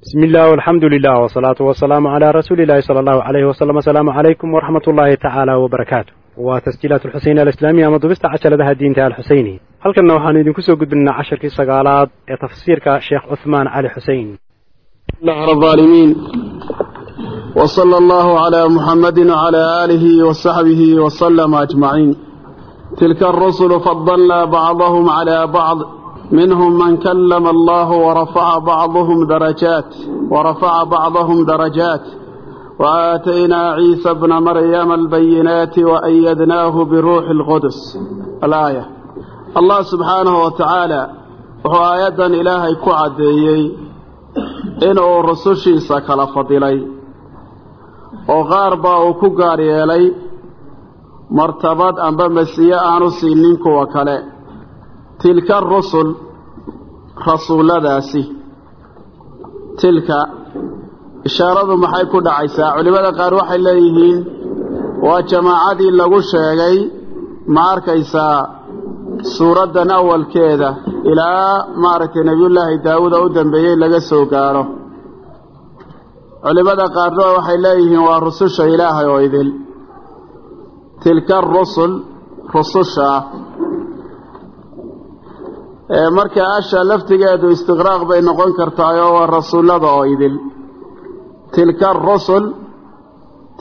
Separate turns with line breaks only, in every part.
bismi illah alxamdu lilah wsalaatu wasalaamu calaa rasuuli illahi sala allahu alayhi wasalam asalaamu calaykum waraxmat ullaahi tacaala wabarakaatu waa tasjiilaat alxuseyn alislaamiya ama dubista cajaladaha diinta alxuseyni halkanna waxaanu idinku soo gudbinaa casharkii sagaalaad ee tafsiirka sheekh cuhmaan cali xuseyn
الظالمين وصلى الله على محمد وعلى آله وصحبه وسلم أجمعين تلك الرسل فضلنا بعضهم على بعض منهم من كلم الله ورفع بعضهم درجات ورفع بعضهم درجات وآتينا عيسى ابن مريم البينات وأيدناه بروح القدس الآية الله سبحانه وتعالى وهو آية إلهي كعديي inuu rusushiisa kala fadilay oo qaar baa uu ku gaar yeelay martabad amba masiye aanu siinin kuwa kale tilka rusul rasuulladaasi tilka ishaaradu maxay ku dhacaysaa? Culimmada qaar waxay leeyihiin waa jamaacadii lagu sheegay ma arkaysaa suuraddan awalkeeda ilaa maaragtay nebiyullaahi daawuuda u dambeeyey laga soo gaadho culimmada qaarna waxay leeyihiin waa rususha ilaahay oo idil. Tilka rusul rususha marka asha laftigeedu istiqraaq bay noqon kartaayoo waa rasuullada oo idil. Tilka arusul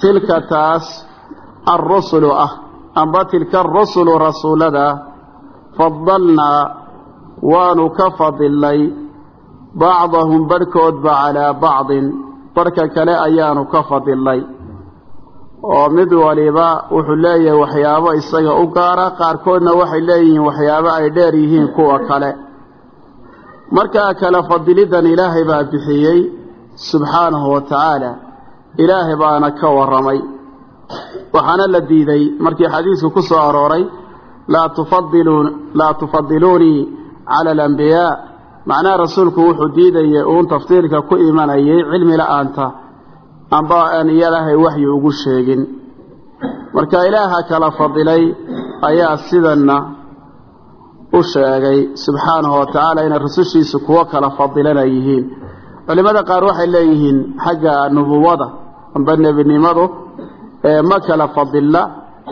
tilka taas alrusulu ah. Amba tilka arusulu rasuullada fadalnaa waanu ka fadilnay bacdahum barhkoodba calaa bacdin. Barhka kale ayaanu ka fadilnay oo mid waliba wuxuu leeyahay waxyaabo isaga u gaara qaarkoodna waxay leeyihiin waxyaabo ay dheer yihiin kuwa kale. Markaa kale fadilidan ilaahay baa bixiyey subxaanahu wa tacaala ilaahay baana ka warramay. Waxaana la diiday markii xadiisku ku soo arooray laa tufadiluunii cala alambiyaa macnaha rasuulku wuxuu diidayay uun tafdiilka ku imanayay cilmi la'aanta amba aan iyalahay waxyi ugu sheegin. Marka ilaaha kala fadilay ayaa sidanna u sheegay subxaanahu wa tacaala inay rusushiisu kuwo kala fadilana yihiin. Culimmada qaar waxay leeyihiin xagga nubuwada amba nebinimadu ee ma kala fadilla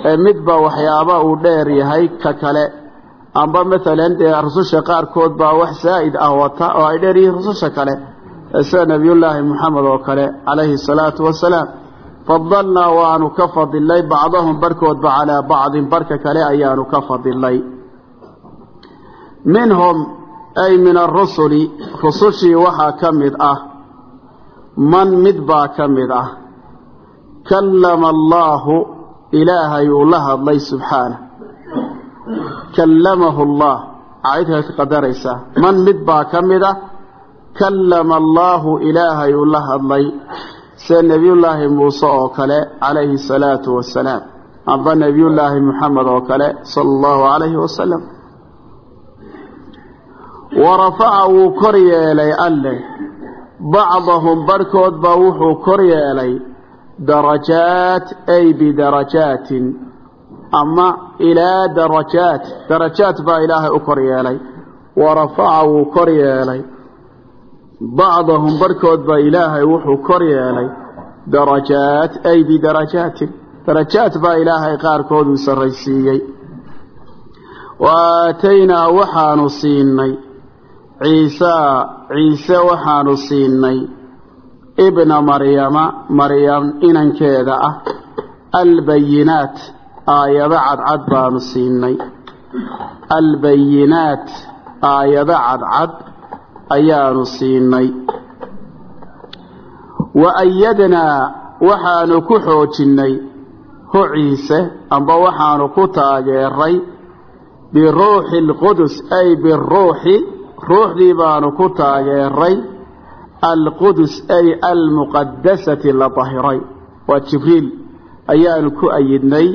ee midba waxyaaba uu dheer yahay ka kale. Amba maalan dee rususha qaarkood baa wax saa'id ah wata oo ay dheer yihiin rususha kale sida nebiyullaahi moxamed oo kale calayhi asalaatu wasalaam fadalnaa waanu ka fadilnay bacdahum barhkoodba calaa bacdin barhka kale ayaanu ka fadilnay. Minhum ay min arusuli rusushii waxaa ka mid ah man mid baa ka mid ah. Kallama allaahu ilaahay uu la hadlay subxaanah. Kallamahu allah caydkaad ka qadaraysaa. Man mid baa ka mid ah kallama allaahu ilaahay uu la hadlay sida nebiyullaahi muuse oo kale calayhi asalaatu wasalaam amba nebiyullaahi muxamed oo kale sala allahu calayhi wasalam wa rafaca wuu kor yeelay alleh bacdahum barhkood baa wuxuu kor yeelay darajaat ay bidarajaatin. Ama ilaa darajaat darajaat baa ilaahay u kor yeelay. Wa rafaca wuu kor yeelay bacdahum barhkood baa ilaahay wuxuu kor yeelay darajaat ay bidarajaatin darajaat baa ilaahay qaarkooduu sarraysiiyey. Wa aataynaa waxaanu siinay. Ciisaa ciise waxaanu siinay. Ibna maryama maryam inankeeda ah. Albayinaat aayado cadcad baanu siinay. Albayinaat aayado cadcad ayaanu siinay. Wa ayadnaa waxaanu ku xoojinnay hu ciise amba waxaanu ku taageeray biruuxi alqudus ay biruuxi ruuxdii baanu ku taageeray alqudus ay almuqadasati la dahiray. Waa jibriil ayaanu ku ayidnay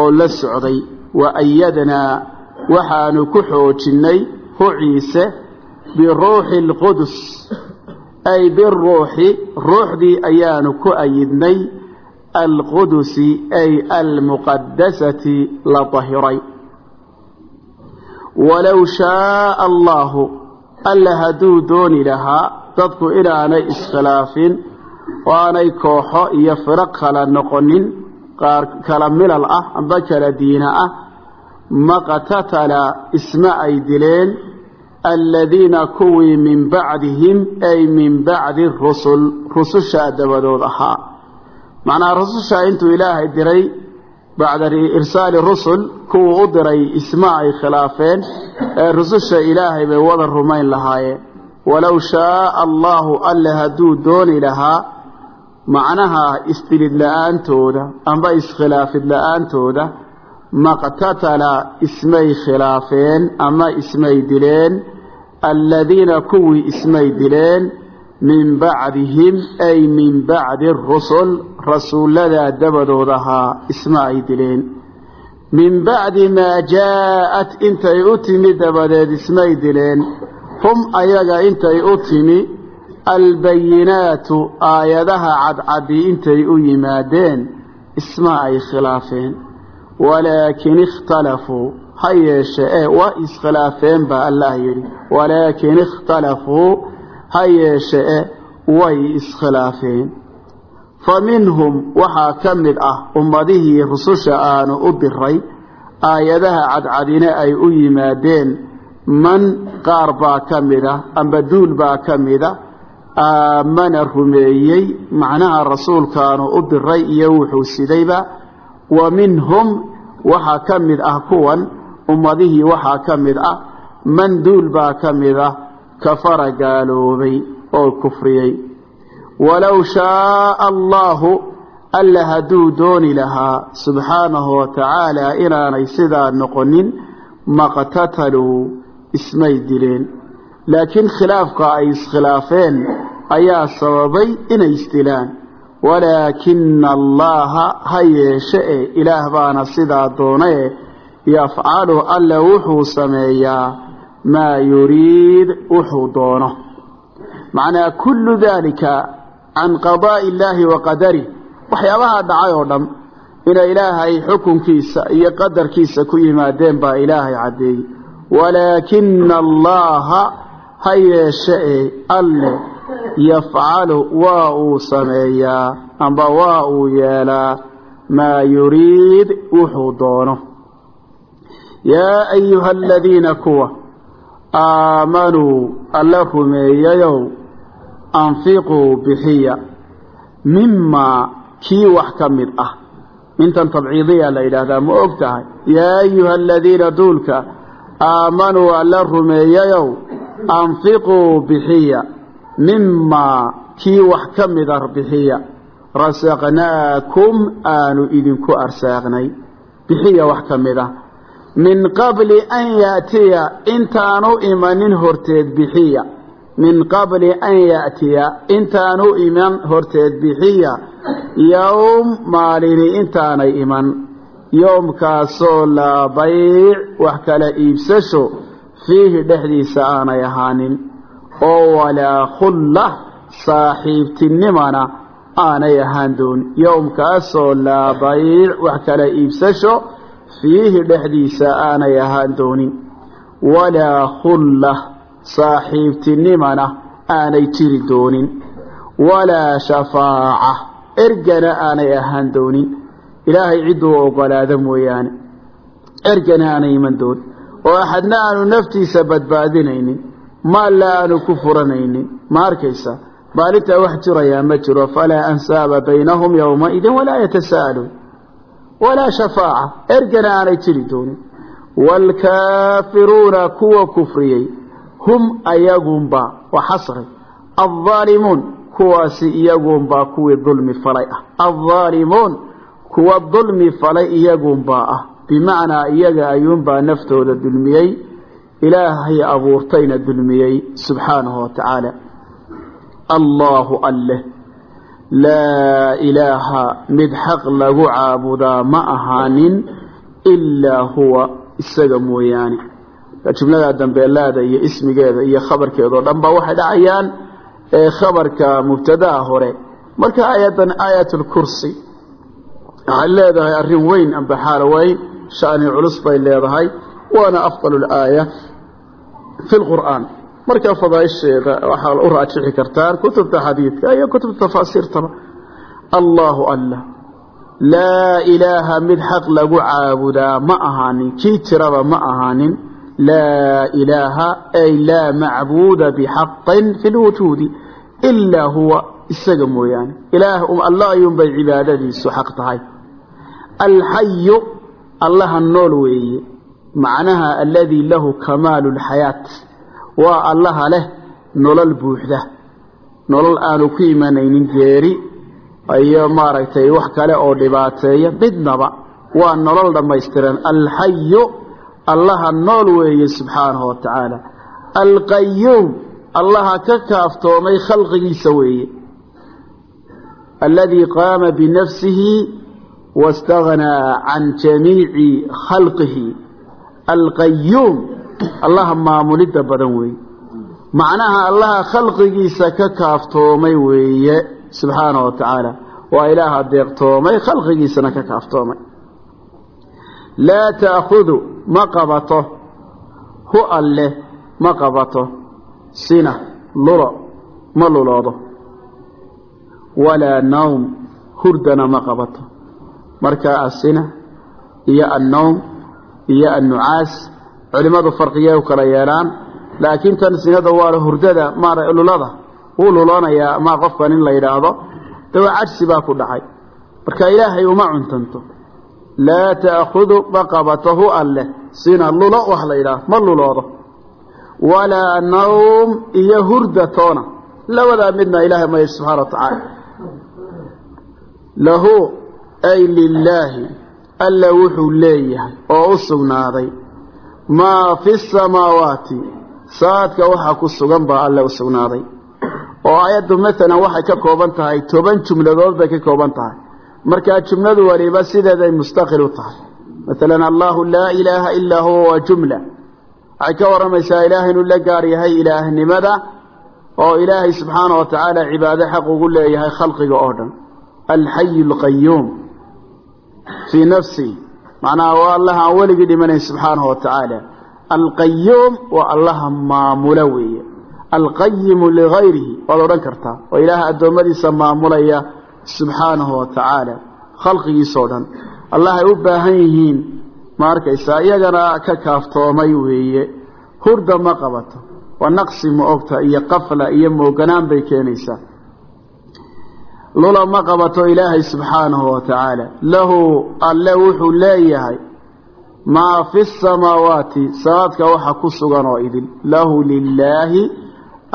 oo la socday. Wa ayadnaa waxaanu ku xoojinnay hu ciise biruuxi alqudus ay biruuxi ruuxdii ayaanu ku ayidnay alqudusi ay almuqadasati la dahiray walow shaaa allaahu alla hadduu dooni lahaa dadku inaanay iskhilaafin oo aanay kooxo iyo firaq kala noqonin qaar kala milal ah amba kala diina ah maqtatala isma ay dileen aladiina kuwii min bacdihim ay min bacdi rusul rusushaa dabadood ahaa. Macnaha rusushaa intuu ilaahay diray bacda irsaali rusul kuwuu u diray isma ay khilaafeen ee rususha ilaahay bay wada rumayn lahaayeen. Walow shaaa allaahu alle hadduu dooni lahaa macnaha isdilid la'aantooda amba iskhilaafid la'aantooda maqtatala ismay khilaafeen ama ismay dileen aladiina kuwii ismay dileen min bacdihim ay min bacdi rusul rasuulladaa dabadood ahaa isma ay dileen. Min bacdi maa jaa'at intay u timi dabadeed ismay dileen hum ayaga intay u timi albayinaatu aayadaha cadcadi intay u yimaadeen isma ay khilaafeen walaakin ikhtalafuu ha yeeshe ee waa iskhilaafeen baa allah yidhi. Walaakin ikhtalafuu ha yeeshe e way iskhilaafeen. Fa minhum waxaa ka mid ah ummadihii rususha aanu u diray aayadaha cadcadine ay u yimaadeen man qaar baa ka mid ah amba duul baa ka mida aamana rumeeyey macnaha rasuulkaanu u diray iyo wuxuu sidayba wa minhum waxaa ka mid ah kuwan ummadihii waxaa ka mid ah man duul baa ka mid ah kafara gaaloobay oo kufriyey. Walow shaaa allaahu alla hadduu dooni lahaa subxaanahu wa tacaala inaanay sidaa noqonin maqtataluu ismay dileen. Laakiin khilaafka ay iskhilaafeen ayaa sababay inay isdilaan walaakina allaha ha yeeshe e ilaah baana sidaa doonae yafcalu alle wuxuu sameeyaa maa yuriid wuxuu doono macnaa kullu daalika can qadaa'i illaahi wa qadarih waxyaabaha dhacay oo dham inay ilaahay xukunkiisa iyo qadarkiisa ku yimaadeen baa ilaahay caddeeyey walaakina allaha ha yeeshe e alle yafcalu waa uu sameeyaa amba waa uu yeelaa maa yuriid wuxuu doono. Yaa ayuha aladiina kuwa aamanuu alla rumeeyayow anfiquu bixiya mimaa kii wax ka mid ah. Intan tabciidiya la yidhaahdaa ma og tahay. Yaa ayuha aladiina duulka aamanuu alla rumeeyayow anfiquu bixiya mimaa kii wax ka mida bixiya rasaqnaakum aanu idinku arsaaqnay. Bixiya wax ka mid ah. Min qabli an yaatiya intaanu imanin horteed bixiya. Min qabli an yaatiya intaanu iman horteed bixiya. Yowm maalini intaanay iman. Yowmkaasoo laa bayc wax kala iibsasho fiihi dhexdiisa aanay ahaanin oo walaa khulla saaxiibtinimana aanay ahaan doonin yowmkaasoo laa bayc wax kala iibsasho fiihi dhexdiisa aanay ahaan doonin. Walaa khulla saaxiibtinimana aanay jiri doonin. Walaa shafaaca ergana aanay ahaan doonin. Ilaahay cidduu ogolaado mooyaane ergana aanay iman doonin oo axadna aanu naftiisa badbaadinaynin maalla aanu ku furanaynin. Ma arkaysa maalintaa wax jirayaa ma jiro. Falaa ansaaba baynahum yowmaidin walaa yatasa'aluun. Walaa shafaaca. Ergana aanay jiri doonin. Waalkaafiruuna kuwa kufriyey hum ayagunba waa xasri. Aldaalimuun kuwaasi iyagunbaa kuwii dulmi falay ah. Aldaalimuun kuwa dulmi falay iyagunbaa ah. Bimacnaa iyaga ayuunbaa naftooda dulmiyey ilaahay abuurtayna dulmiyey subxaanahu wa tacaala allaahu alleh. Laa ilaaha mid xaq lagu caabudaa ma ahaanin ilaa huwa isaga mooyaane. Jumlada dambeelaada iyo ismigeeda iyo khabarkeedao dhan ba waxay dhacayaan khabarka mubtadaha hore. Marka aayadan aayat lkursi waxay leedahay arrin weyn amba xaalo weyn shani culus bay leedahay waana afdal aaya fi lqur'aan marka fadaaisheeda waxaa u raajixi kartaan kutubta xadiidka iyo kutubta tafaasiirtaba allahu allah laa ilaaha mid xaq lagu caabudaa ma ahaanin kii tiraba ma ahaanin laa ilaaha ay laa macbuuda bixaqin fi lwujuudi ilaa huwa isaga mooyaane ilaah alla ayuunbay cibaadadiisu xaq tahay alxayu allaha nool weeye macnaha aladii lahu kamaalu lxayaat waa allaha leh nolol buuxda. Nolol aanu ku imanaynin geeri iyo maaragtay wax kale oo dhibaateeya. Midnaba waa nolol dhammaystiran. Alxayu allaha nool weeye subxaanahu wa tacaala alqayuum allaha ka kaaftoomay khalqigiisa weeye. Aladii qaama binafsihi waاstagnaa can jamiici khalqihi alqayuum allaha maamulidda badan weeye macnaha allaha khalqigiisa ka kaaftoomay weeye subxaanahu wa tacaala waa ilaaha deeqtoomay khalqigiisana ka kaaftoomay. Laa ta'khudu ma qabato. Hu alleh ma qabato. Sina lulo ma luloodo. Walaa nawm hurdana ma qabato. Marka asina iyo annawm iyo annucaas culimmadu farqiyay u kala yeedhaan laakiin tan sinada waa hurdada maara lulada wuu luloonayaa ma qofkan in la yidhaahdo dawa cajsi baa ku dhacay. Marka ilaahay uma cuntanto. Laa ta'khudu ma qabato hu alleh sina lulo wax la yidhaahdo ma luloodo. Walaa nawm iyo hurda toona. Labadaa midna ilaahay maya subxana wa tacaala lahu ay lilaahi alla wuxuu leeyahay oo u sugnaaday maa fi samaawaati? Saadka waxa ku sugan baa alle u sugnaaday. Oo aayaddu maalan waxay ka kooban tahay toban jumladood bay ka kooban tahay. Markaa jumladu waliba sideeday mustaqil u tahay. Maalan allahu laa ilaaha ilaa huwa waa jumla. Waxay ka warramaysaa ilaahay inuu la gaar yahay ilaahnimada oo ilaahay subxaana wa tacaala cibaado xaq ugu leeyahay khalqiga oo dhan. Alxayu alqayuum fii nafsi. Macnaha waa allaha aan weligii dhimanayn subxaanahu wa tacaala alqayuum waa allaha maamulo weeye. Alqayimu ligayrihi waad odhan kartaa. Oo ilaaha addoommadiisa maamulaya subxaanahu wa tacaala khalqigiisoo dhan. Allahay u baahan yihiin ma arkaysaa iyagana ka kaaftoomay weeye. Hurda ma qabato. Waa naqsi ma ogta iyo qafla iyo mooganaan bay keenaysaa lula ma qabato ilaahay subxaanahu wa tacaala. Lahu alle wuxuu leeyahay maa fi samaawaati samaadka waxa ku sugan oo idin. Lahu lilaahi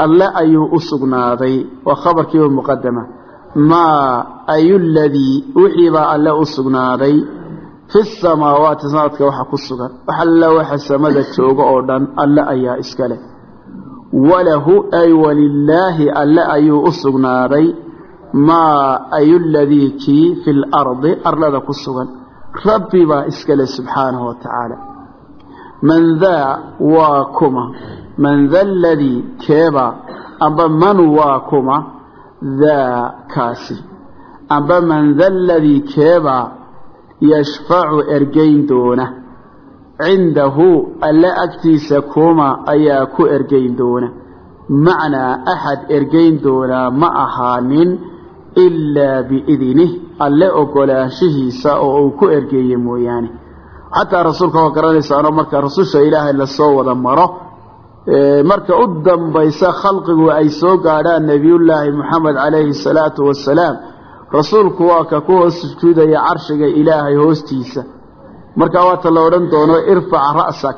alle ayuu u sugnaaday waa khabarkiiba muqadama maa ayu ladii wixiibaa alle u sugnaaday fi samaawaati samaadka waxa ku sugan. Wax alle waxa samada jooga oo dhan alle ayaa iska leh. Walahu ay walilaahi alle ayuu u sugnaaday maa ayu ladii kii fi lardi arlada ku sugan. Rabbi baa iskale subxaanahu wa tacaala. Man daa waa kuma. Man da ladii keeba amba man waa kuma? Daa kaasi amba man da ladii keeba yashfacu ergeyn doona. Cindahu alle agtiisa kuma ayaa ku ergeyn doona. Macnaa axad ergeyn doonaa ma ahaanin ilaa biidnih alle ogolaanshihiisa oo uu ku ergeeye mooyaane. Xataa rasuulka waa garanaysaano marka rasusha ilaahay la soo wada maro marka u dambaysa khalqigu ay soo gaadhaan nebiyullaahi moxamed calayhi salaatu wasalaam rasuulku waa ka ku hoos sujuudaya carshiga ilaahay hoostiisa. Markaa waata la odhan doono irfac ra'sak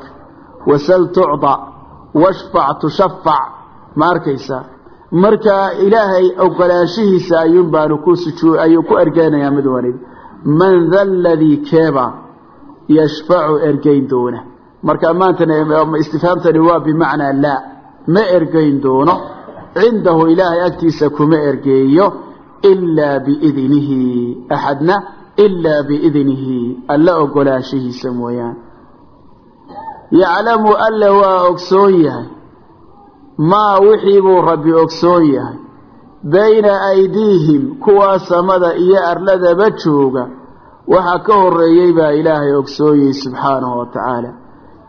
wasal tucda washfac tushafac. Ma arkaysaa markaa ilaahay ogolaanshihiisa ayuun baanu ku ayuu ku ergeynayaa mid waliba man da ladii keeba yashfacu ergeyn doona marka maantana istifhaamtani waa bimacnaa laa ma ergeyn doono. Cindahu ilaahay agtiisa kuma ergeeyo ilaa biidnihi. Axadna ilaa biidnihi. Alla ogolaanshihiisa mooyaane. Yaclamu alla waa ogsoon yahay maa wixii buu rabbi ogsoon yahay. Bayna aydiihim kuwaa samada iyo arladaba jooga. Waxa ka horeeyey baa ilaahay ogsoonyey subxaanahu wa tacaala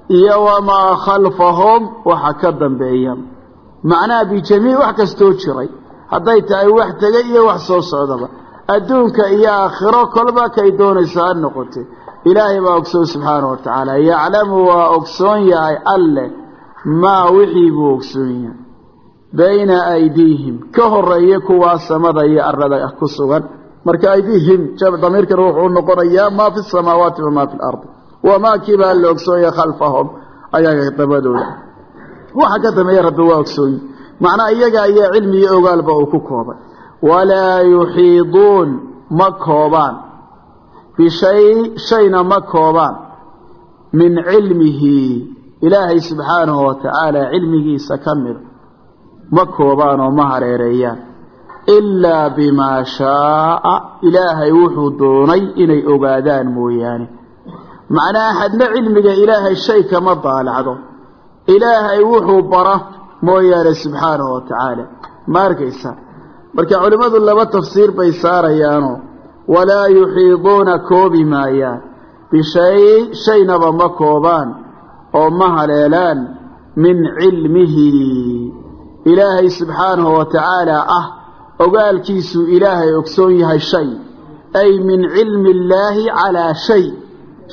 iyo wamaa khalfahum waxa ka dambeeya macnaha bijamiic wax kastoo jiray. Hadday tahay wax tegay iyo wax soo socdaba adduunka iyo aakhiro kolba kay doonayso ha noqotay. Ilaahay baa ogsoon subxaana wa tacaala yaclamu waa ogsoon yahay alleh maa wixii buu ogsoon bayna aydiihim ka horreeya kuwaa samada iyo arlada ku sugan. Marka aydiihim damiirkan wuxuu noqonayaa maa fi samaawaati wamaa fi lardi wamaa kiibaa la ogsoon yahay khalfahum? Ayaga dabadooda waxa ka dambeeya rabbi waa ogsoonyi macnaa iyaga ayaa cilmi iyo ogaalba uu ku koobay. Walaa yuxiiduun ma koobaan. Bishay shayna ma koobaan. Min cilmihi ilaahay subxaanahu wa tacaala cilmigiisa ka mida ma koobaan oo ma hareereeyaan. Ilaa bimaa shaaa ilaahay wuxuu doonay inay ogaadaan mooyaane. Macnaa axadna cilmiga ilaahay shay kama daalacdo ilaahay wuxuu bara mooyaane subxaanahu wa tacaala ma arkaysa? Marka culimmadu laba tafsiir bay saarayaanoo walaa yuxiiduuna koobi maayaan. Bishay shaynaba ma koobaan oo ma haleelaan min cilmihi. Ilaahay subxaanahu wa tacaala ah ogaalkiisuu ilaahay ogsoon yahay shay. Ay min cilmi illaahi calaa shay.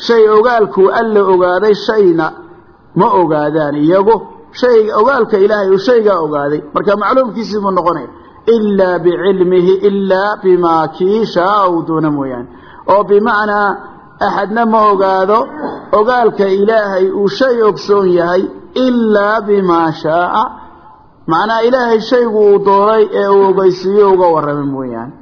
Shay ogaalkuu alla ogaaday shayna ma ogaadaan iyagu. Shay ogaalka ilaahay uu shaygaa ogaaday. Marka macluumkiisii buu noqonaya ilaa bicilmihi ilaa bimaa kii shaaa uu doona mooyaane. Oo bimacnaa axadna ma ogaado ogaalka ilaahay uu shay ogsoon yahay ilaa bimaa shaaa. Macnaa ilaahay shaygu uu doonay ee uu ogeysiiyo uga warramay mooyaane.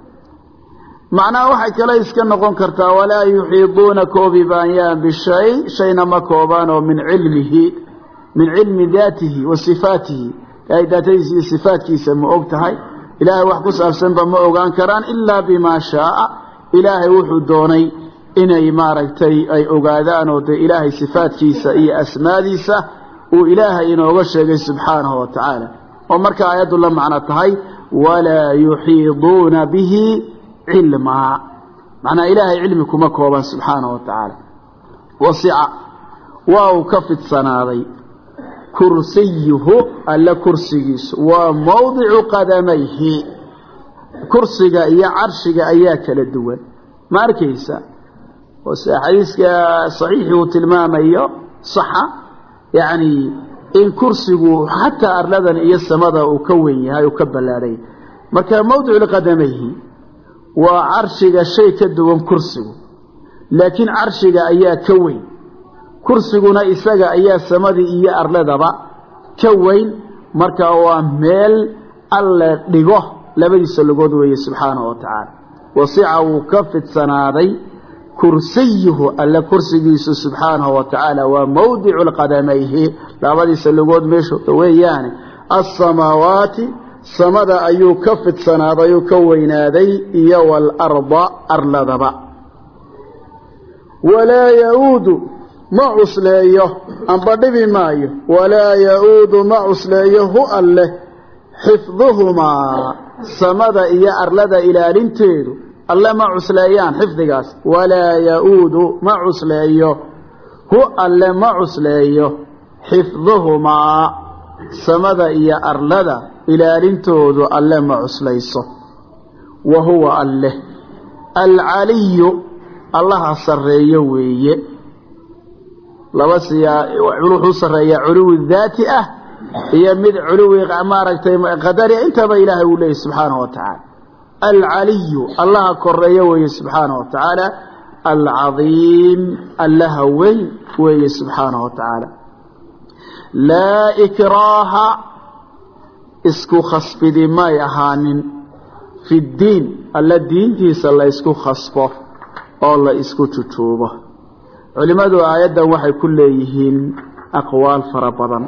Macnaha waxay kale iska noqon kartaa walaa yuxiiduuna koobi baanyaan bishay shayna ma koobaan oo min cilmihi min cilmi daatihi wa sifaatihi. Ilaahay daatadiisa iyo sifaatkiisa ma og tahay. Ilaahay wax ku saabsanba ma ogaan karaan ilaa bimaa shaaa. Ilaahay wuxuu doonay inay maaragtay ay ogaadaan oo dee ilaahay sifaatkiisa iyo asmaadiisa uu ilaahay inooga sheegay subxaanahu wa tacaala. Oo marka aayaddu la macno tahay walaa yuxiiduuna bihi cilmaa macnaa ilaahay cilmi kuma kooban subxaanahu wa tacaala. Wasica waa uu ka fidsanaaday kursiyuhu alla kursigiisu waa mawdicu qadamayhi. Kursiga iyo carshiga ayaa kala duwan. Ma arkaysa xadiiska saxiixii uu tilmaamayo saxa yacni in kursigu xataa arladan iyo samada uu ka weyn yahay uu ka ballaadhay marka mawdicu liqadamayhi waa carshiga shay ka duwan kursigu laakiin carshiga ayaa ka weyn. Kursiguna isaga ayaa samadii iyo arladaba ka weyn. Marka waa meel alle dhigo labadiisa logood weeye subxaanahu wa tacaala. Wasica wuu ka fidsanaaday kursiyuhu alle kursigiisu subxaanahu wa tacaala waa mawdicu qadamayhi. Labadiisa logood meeshooda weeyaane asamaawaati samada ayuu ka fidsanaaday uu ka weynaaday iyo waalarda arladaba. Walaa yauudu ma cusleeyo amba dhibi maayo. Walaa ya-uudu ma cusleeyo hu alleh. Xifduhumaa samada iyo arlada ilaalinteedu alle ma cusleeyaan xifdigaas. Walaa ya-uudu ma cusleeyo. Hu alle ma cusleeyo. Xifduhumaa samada iyo arlada ilaalintoodu alle ma cuslayso. Wa huwa alleh alcaliyu allaha sarreeyo weeye. Laba siyaa wuxuu sarreeyaa culuwi daati ah iyo mid culuwi maaragtay qadari intaba ilaahay uu leeyahy subxaanahu wa tacaala alcaliyu allaha koreeyo weeye subxaanahu wa tacaala alcadiim allaha weyn weeye subxaanahu wa tacaala laa ikraaha isku khasbidi may ahaanin fi ddiin alla diintiisa la ysku khasbo oo la isku jujuubo culimmadu aayaddan waxay ku leeyihiin aqwaal fara badan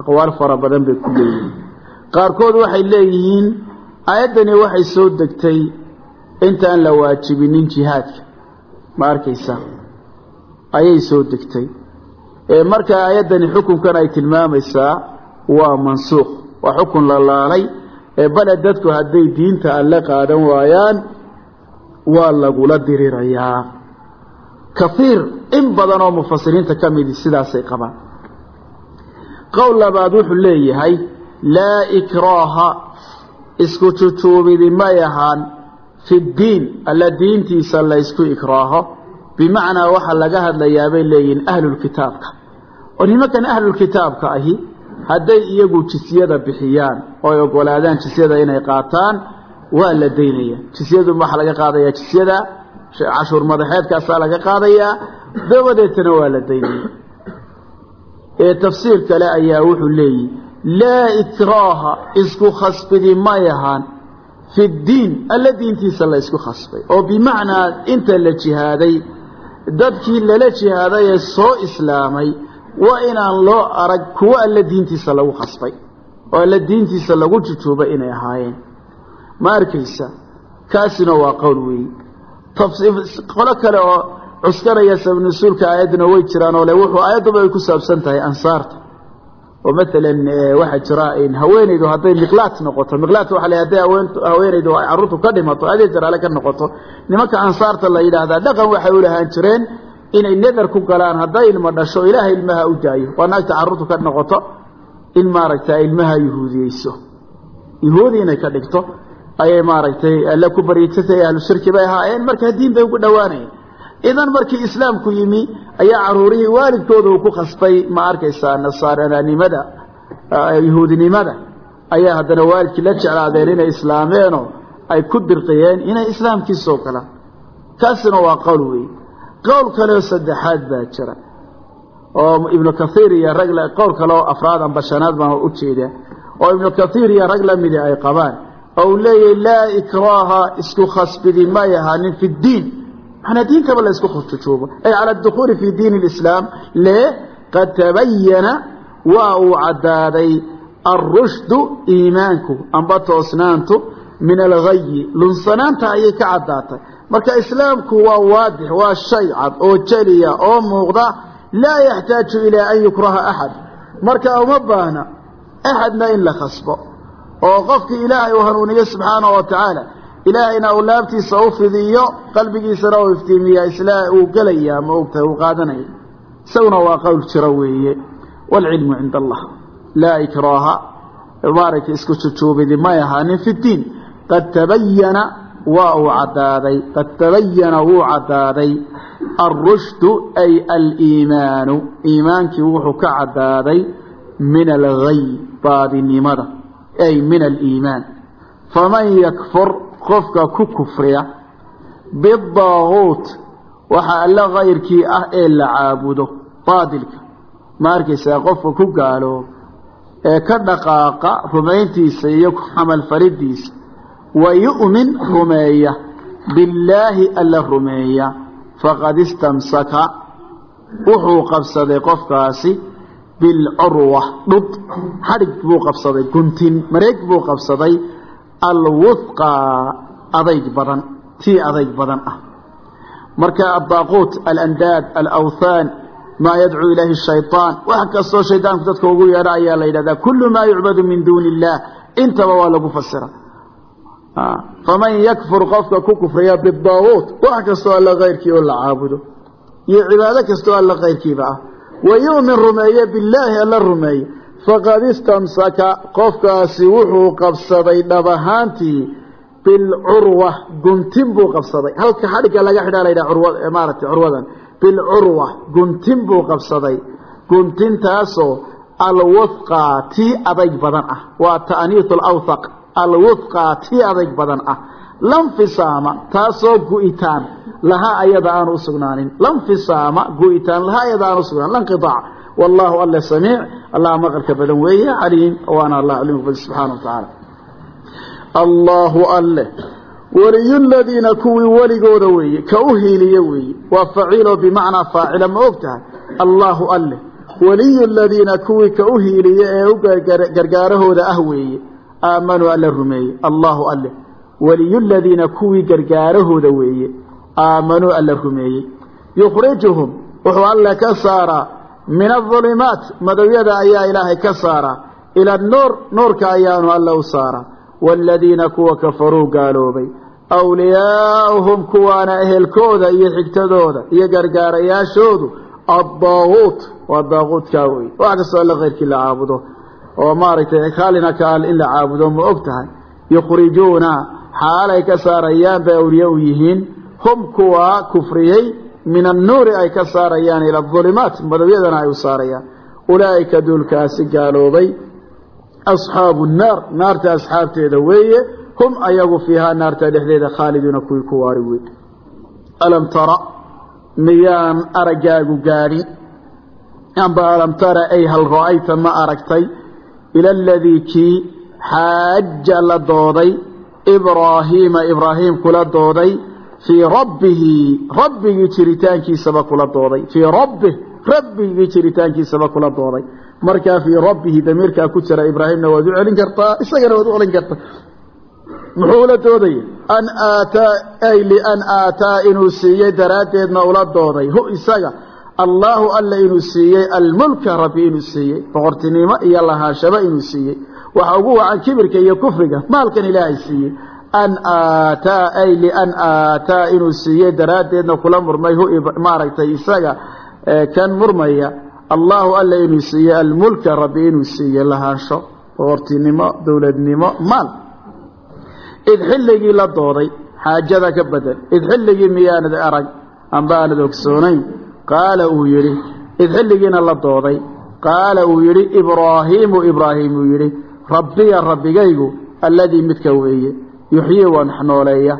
aqwaal fara badan bay ku leeyihiin qaarkood waxay leeyihiin aayaddani waxay soo degtay intaan la waajibinin jihaadka. Ma arkaysa? Ayay soo degtay. Ee marka aayaddani xukunkan ay tilmaamaysaa waa mansuuq waa xukun la laalay. Ee bale dadku hadday diinta alle qaadan waayaan waa lagula dirirayaa. Kaiir in badan oo mufasiriinta ka midi sidaasay qabaan. Qowl labaad wuxuu leeyahay laa ikraaha isku jujuubidi may ahaan fi ddiin alla diintiisa la ysku ikraaho. Bimacnaa waxaa laga hadlayaa bay leeyihiin ahlulkitaabka oo nimankan ahlulkitaabka ahi hadday iyagu jisyada bixiyaan oo ay ogolaadaan jisyada inay qaataan waa la daynaya. Jisyadu waxaa laga qaadayaa jisyada cashuur madaxeedkaasaa laga qaadayaa dabadeetana waa la daynaya. Ee tafsiir kale ayaa wuxuu leeyihi laa ikraaha isku khasbidi may ahaan fi ddiin alla diintiisa la ysku khasbay. Oo bimacnaa inta la jihaaday dadkii lala jihaaday ee soo islaamay waa inaan loo arag kuwo alla diintiisa lagu khasbay. Oo alla diintiisa lagu jujuubay inay ahaayeen. Ma arkaysa? Kaasina waa qowl weeye qolo kale oo cuskanaya sabnusuulka aayadduna way jiraan oo le wuxuu aayadduba ay ku saabsan tahay ansaarta oo maalan waxaa jira haweenaydu hadday miqlaat noqoto miqlaat waxa la hadday haweenaydu ay carruurtu ka dhimato adee jaraale ka noqoto nimanka ansaarta la yidhaahdaa dhaqan waxay u lahaan jireen inay neder ku galaan hadday ilma dhasho ilaahay ilmaha u daayo. Waa naagta carruurtu ka noqoto in maaragta ilmaha yuhuudiyeyso. Yuhuudi inay ka dhigto ayay maaragtay alle ku baryajatay ahlu shirki bay ahaayeen. Markaa diin bay ugu dhowaanayeen idan markii islaamku yimi ayaa caruurihii waalidkooda uu ku khasbay ma arkaysaa nasaarananimada yahuudinimada ayaa haddana waalidkii la jeclaadeen inay islaameenoo ay ku dirqiyeen inay islaamkii soo galaan kaasina waa qowl weeye qowl kaleoo saddexaad baa jira oo ibnu kaiir iyo rag qowl kale oo afraad amba shanaad baan u jeedaa oo ibnu kaiir iyo rag la midi ay qabaan oo uu leeyahay laa ikraaha isku khasbidi may ahaanin fi ddiin manaa diintaba la isku jujuubo ay cala adukhuuli fi diin اlislaam le qad tabayana waa uu caddaaday alrushdu iimaanku amba toosnaantu min alghayi lunsanaanta ayay ka caddaatay. Marka islaamku waa waadix waa shay cad oo jeliya oo muuqda laa yaxtaaju ilaa an yukraha axad marka uma baahna axadna in la khasbo. Oo qofkii ilaahay uu hanuuniyo subxaanahu wa tacaala ilaahayna uu laabtiisa u fidiyo qalbigiisana uu iftiimiya isla uu gelaya ma ogtahay uu qaadanaya. Isaguna waa qowl jiro weeye. Waalcilmu cinda allah laa ikraaha. Maaragtay isku jujuubidi may ahaanin fi qad tabayana waa uu caddaaday. Qad tabayana wuu caddaaday. Alrushdu ay aliimaanu. Iimaankii wuxuu ka caddaaday min alghay baadinimada ay min aliimaan faman yakfur qofka ku kufriya bidaaguut waxa alla kayrkii ah ee la caabudo baadilka. Ma arkaysaa qofka ku gaaloob ee ka dhaqaaqa rumayntiisa iyo camalfalidiisa wa yu'min rumeeya billaahi alla rumeeya faqad istamsaka. Wuxuu qabsaday qofkaasi bilcurwa dhud xadhig buu qabsaday guntin mareeg buu qabsaday alwuthqa adayg badan tii adayg badan ah. Marka adaaquut alandaad alawthaan maa yadcuu ilayhi shayطaan wax kastoo shaydaanku dadka ugu yeedho ayaa la yidhahdaa kullu maa yucbadu min duuni illaah intaba waa lagu fasira. Faman yakfur qofka ku kufriya bidaaguut wax kastoo alla kayrkii oo la caabudo. Iyo cibaado kastoo alla kayrkiiba ah. Wa yu'min rumeeye billaahi alla rumeeye faqad istamsaka qofkaasi wuxuu qabsaday dhab ahaantii bilcurwa guntin buu qabsaday. Halka xadhigga laga xidhaa laydhaha urwa maaragtay curwadan. Bilcurwa guntin buu qabsaday. Guntintaasoo alwuthqa tii adayg badan ah. Waa ta'niisu alawthaq alwuthqa tii adayg badan ah. Lanfisaama taasoo gu'itaan lahaa ayada aanu usugnaanin lanfisaama gu'itaan lahaa ayada aanu usugnaanin lanqitaac wallahu alle samiic allah maqalka badan weeye caliim waana allah alimku badi subxaana wa tacaala allaahu alle weliyu ladiina kuwii weligooda weeye ka u hiiliye weeye waa faciiloo bimacnaa faacila ma og tahay allaahu alle weliyu ladiina kuwii ka u hiiliye ee u gargaarahooda ah weeye aamanuu alle rumeeye allaahu alle weliyu ladiina kuwii gargaarahooda weeye aamanuu min aulumaat madowyada ayaa ilaahay ka saaraa ila nuur nuurka ayaanu alle u saaraa waaladiina kuwa kafaruu gaaloobay. Awliyaauhum kuwaana ehelkooda iyo xigtadooda iyo gargaarayaashoodu addaaguut. Waa daaquutkaa wey wax kastoo alle kayrkii la caabudo. Oo maaragtay kaalina kaal in la caabudo ma og tahay. Yukhrijuuna xaalay ka saarayaan bay awliya u yihiin. Hum kuwa kufriyey min annuuri ay ka saarayaan ila aulumaat madowyadana ay u saarayaan. Ulaa'ika duulkaasi gaaloobay. Asxaabu nnaar naarta asxaabteeda weeye hum ayagu fiihaa naarta dhexdeeda khaaliduuna kuwii ku waari wey alam tara miyaan araggaagu gaadhin amba alam tara ay hal ra'ayta ma aragtay? Ila aladii kii xaaja la dooday ibraahiima ibraahim kula dooday fii rabbihi rabbigii jiritaankiisaba kula dooday. Fii rabbih rabbigii jiritaankiisaba kula dooday. Markaa fii rabbihi damiirkaa ku jira ibraahimna waad u celin kartaa isagana waad u celin kartaa. Muxuu ula doodaya an aataa ay lian aataa inuu siiyey daraaddeedna ula dooday. Hu isaga allaahu alla inuu siiyey almulka rabbi inuu siiyey boqortinimo iyo lahaanshaba inuu siiyey. Waxa ugu wacan kibirka iyo kufriga maalkan ilaahay siiyey an aataa ay lian aataa inuu siiyey daraaddeedna kula murmay hu maaragtay isaga kan murmaya allaahu alla inuu siiyey almulka rabbi inuu siiyey lahaansho boqortinimo dowladnimo maal. Id xilligii la dooday xaajada ka bedel id xilligii miyaanad arag amba ogsoonayn qaala uu yidhi id xilligiina la dooday. Qaala uu yidhi ibraahiimu ibraahim uu yidhi rabbiya rabbigaygu alladii midka weeye yuxyii waan nooleeya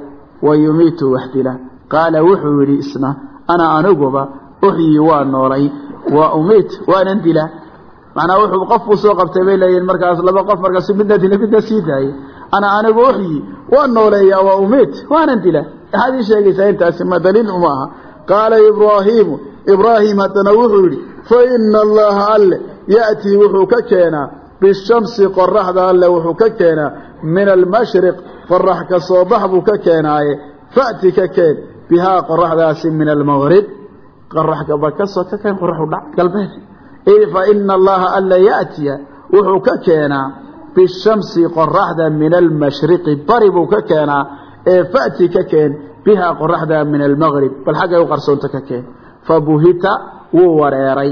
wa yumiitu wax dila qaala wuxuu yidhi isna ana aniguba uxyii waa noolay wa umiit waanan dila macnaa wuxuu qofkuu soo qabtay bay leeyihiin markaas laba qof markaasu midna dila midna sii daayay ana anigu uxyi waa nooleeyaa waa umiit waanan dila maxaad sheegaysaa intaasi ma daliil uma aha. Qaala ibraahiimu ibraahim haddana wuxuu yidhi fa ina allaha alle ya'tii wuxuu ka keenaa bishamsi qoraxda alle wuxuu ka keenaa min almashriq qorax ka soo bax buu ka keenaaye fa'ti ka keen bihaa qoraxdaasi min almaqrib qoraxba ka soo ka keen qoraxu dhac galbeed fa ina allaha alla ya'tiya wuxuu ka keenaa bishamsi qoraxda min almashriqi bari buu ka keenaa ee fa'ti ka keen bihaa qoraxda min almaqrib bal xaggay u qarsoonta ka keen fabuhita wuu wareeray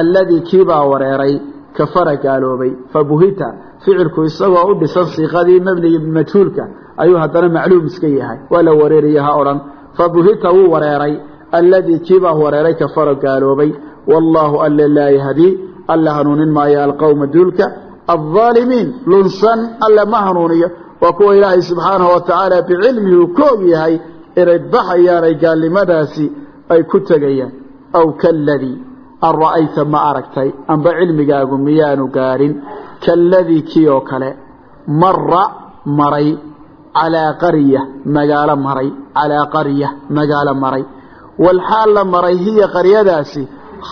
alladii kiibaa wareeray kafara gaaloobay fabuhita ficilku isagoo u dhisan siiqadii mabniga majhuulka ayuu haddana macluum iska yahay. Waa la wareeraya ha fa fabuhita wuu wareeray. Alladii kiibaa wareeray kafaro gaaloobay. Wallaahu alle laa yahdi. Alla hanuunin maayo alqowma duulka. Aaalimiin lunsan alle ma hanuuniyo. Waa kuwa ilaahay subxaanahu watacaala bicilmihi uu ka og yahay inay baxayaan ay gaalnimadaasi ay ku tegayaan. Aw kaladii an ra'ayta ma aragtay? Amba cilmigaagu miyaanu gaarin kaladii kii oo kale mara maray calىa qarya magaalo maray calىa qarya magaalo maray. Walxaal la maray hiya qaryadaasi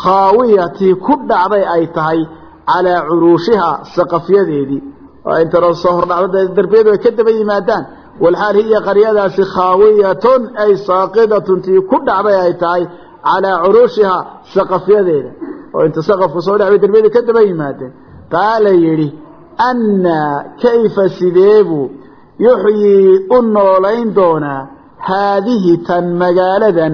khaawiyatii ku dhacday ay tahay calaa curuushiha saqafyadeedii intana soo hordhacda darbiyadu ay ka daba yimaadaan. Walxaal hiya qaryadaasi khaawiyatun ay saaqidatun tii ku dhacday ay tahay calaa curuushiha saqafyadeeda. Oo inta saqafku soo dhacbay darbiyadu ka daba yimaadeen qaala yidhi annaa kayfa sideebuu yuxyii u noolayn doonaa haadihi tan magaaladan.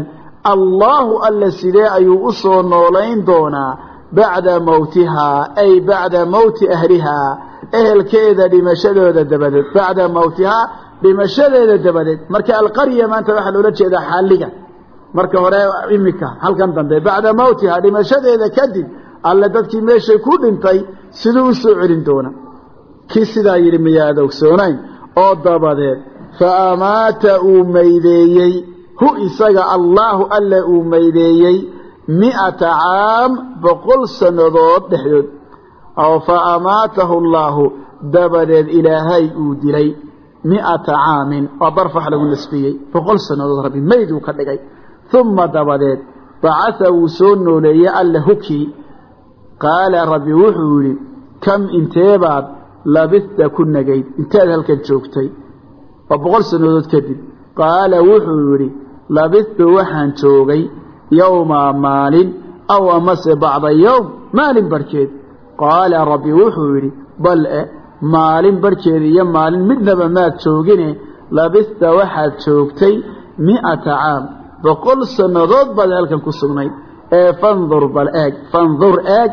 Allaahu alla sidee ayuu u soo noolayn doonaa bacda mowtihaa ay bacda mowti ahlihaa ehelkeeda dhimashadooda dabadeed. Bacda mowtihaa dhimashadeeda dabadeed. Marka alqarya maanta waxaa loola jeedaa xaaliga marka hore imika halkan dambe. Bacda mowtihaa dhimashadeeda kadib alle dadkii meeshay ku dhintay siduu u soo celin doona. Kii sidaa yidhi miyaad ogsoonayn oo dabadeed fa amaata uu maydeeyey. Hu isaga allaahu alle uu maydeeyey miata caam boqol sannadood dhexdood. Aw fa amaatahu allaahu. Dabadeed ilaahay uu dilay miata caamin. Waa barfax lagu nasbiyey. Boqol sannadood rabbi mayduu ka dhigay. Uma dabadeed bacaa wuu soo nooleeyey alle hukii qaala rabbi wuxuu yidhi kam inteebaad labista ku nagayd? Inteed halkan joogtay waa boqol sannadood kadib qaala wuxuu yidhi labistu waxaan joogay yowma maalin aw amase bacda yowm maalin barhkeed qaala rabbi wuxuu yidhi bal e maalin barhkeed iyo maalin midnaba maad joogine labista waxaad joogtay mi'ata caam. Boqol sannadood baad halkan ku sugnayd ee fandur bal eeg fandur eeg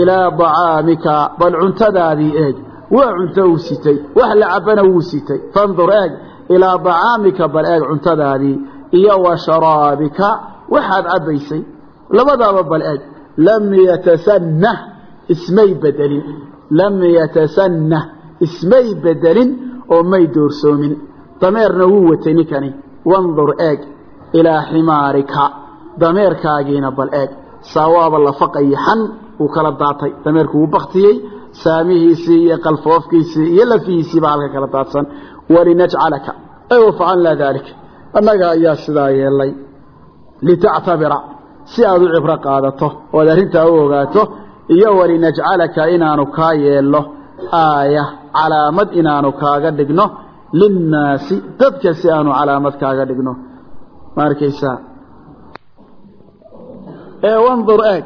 ilaa dacaamika bal cuntadaadii eeg. Waa cunto uu sitay wax la cabbana wuu sitay. Fandur eeg ilaa dacaamika bal eeg cuntadaadii. Iyo wa sharaabika waxaad cabbaysay labadaaba bal eeg. Lam yatasannah ismay bedelin. Lam yatasannah ismay bedelin oo may doorsoomin. Dameerna wuu watay ninkani. Wandur eeg ilaa ximaarika dameerkaagiina bal eeg. Saawaaba lafaqayi xan uu kala daatay. Dameerku wuu baktiyey saamihiisii iyo qalfoofkiisii iyo lafihiisiiba halka kala daadsan walinajcalaka ay wafacalnaa daalika. Annaga ayaa sidaa yeelay litactabira si aad u cibro qaadato oad arrintaa u ogaato iyo walinajcalaka inaanu kaa yeelno aaya calaamad inaanu kaaga dhigno linnaasi dadka si aanu calaamad kaaga dhigno. Ma arkaysaa ee wandur eeg.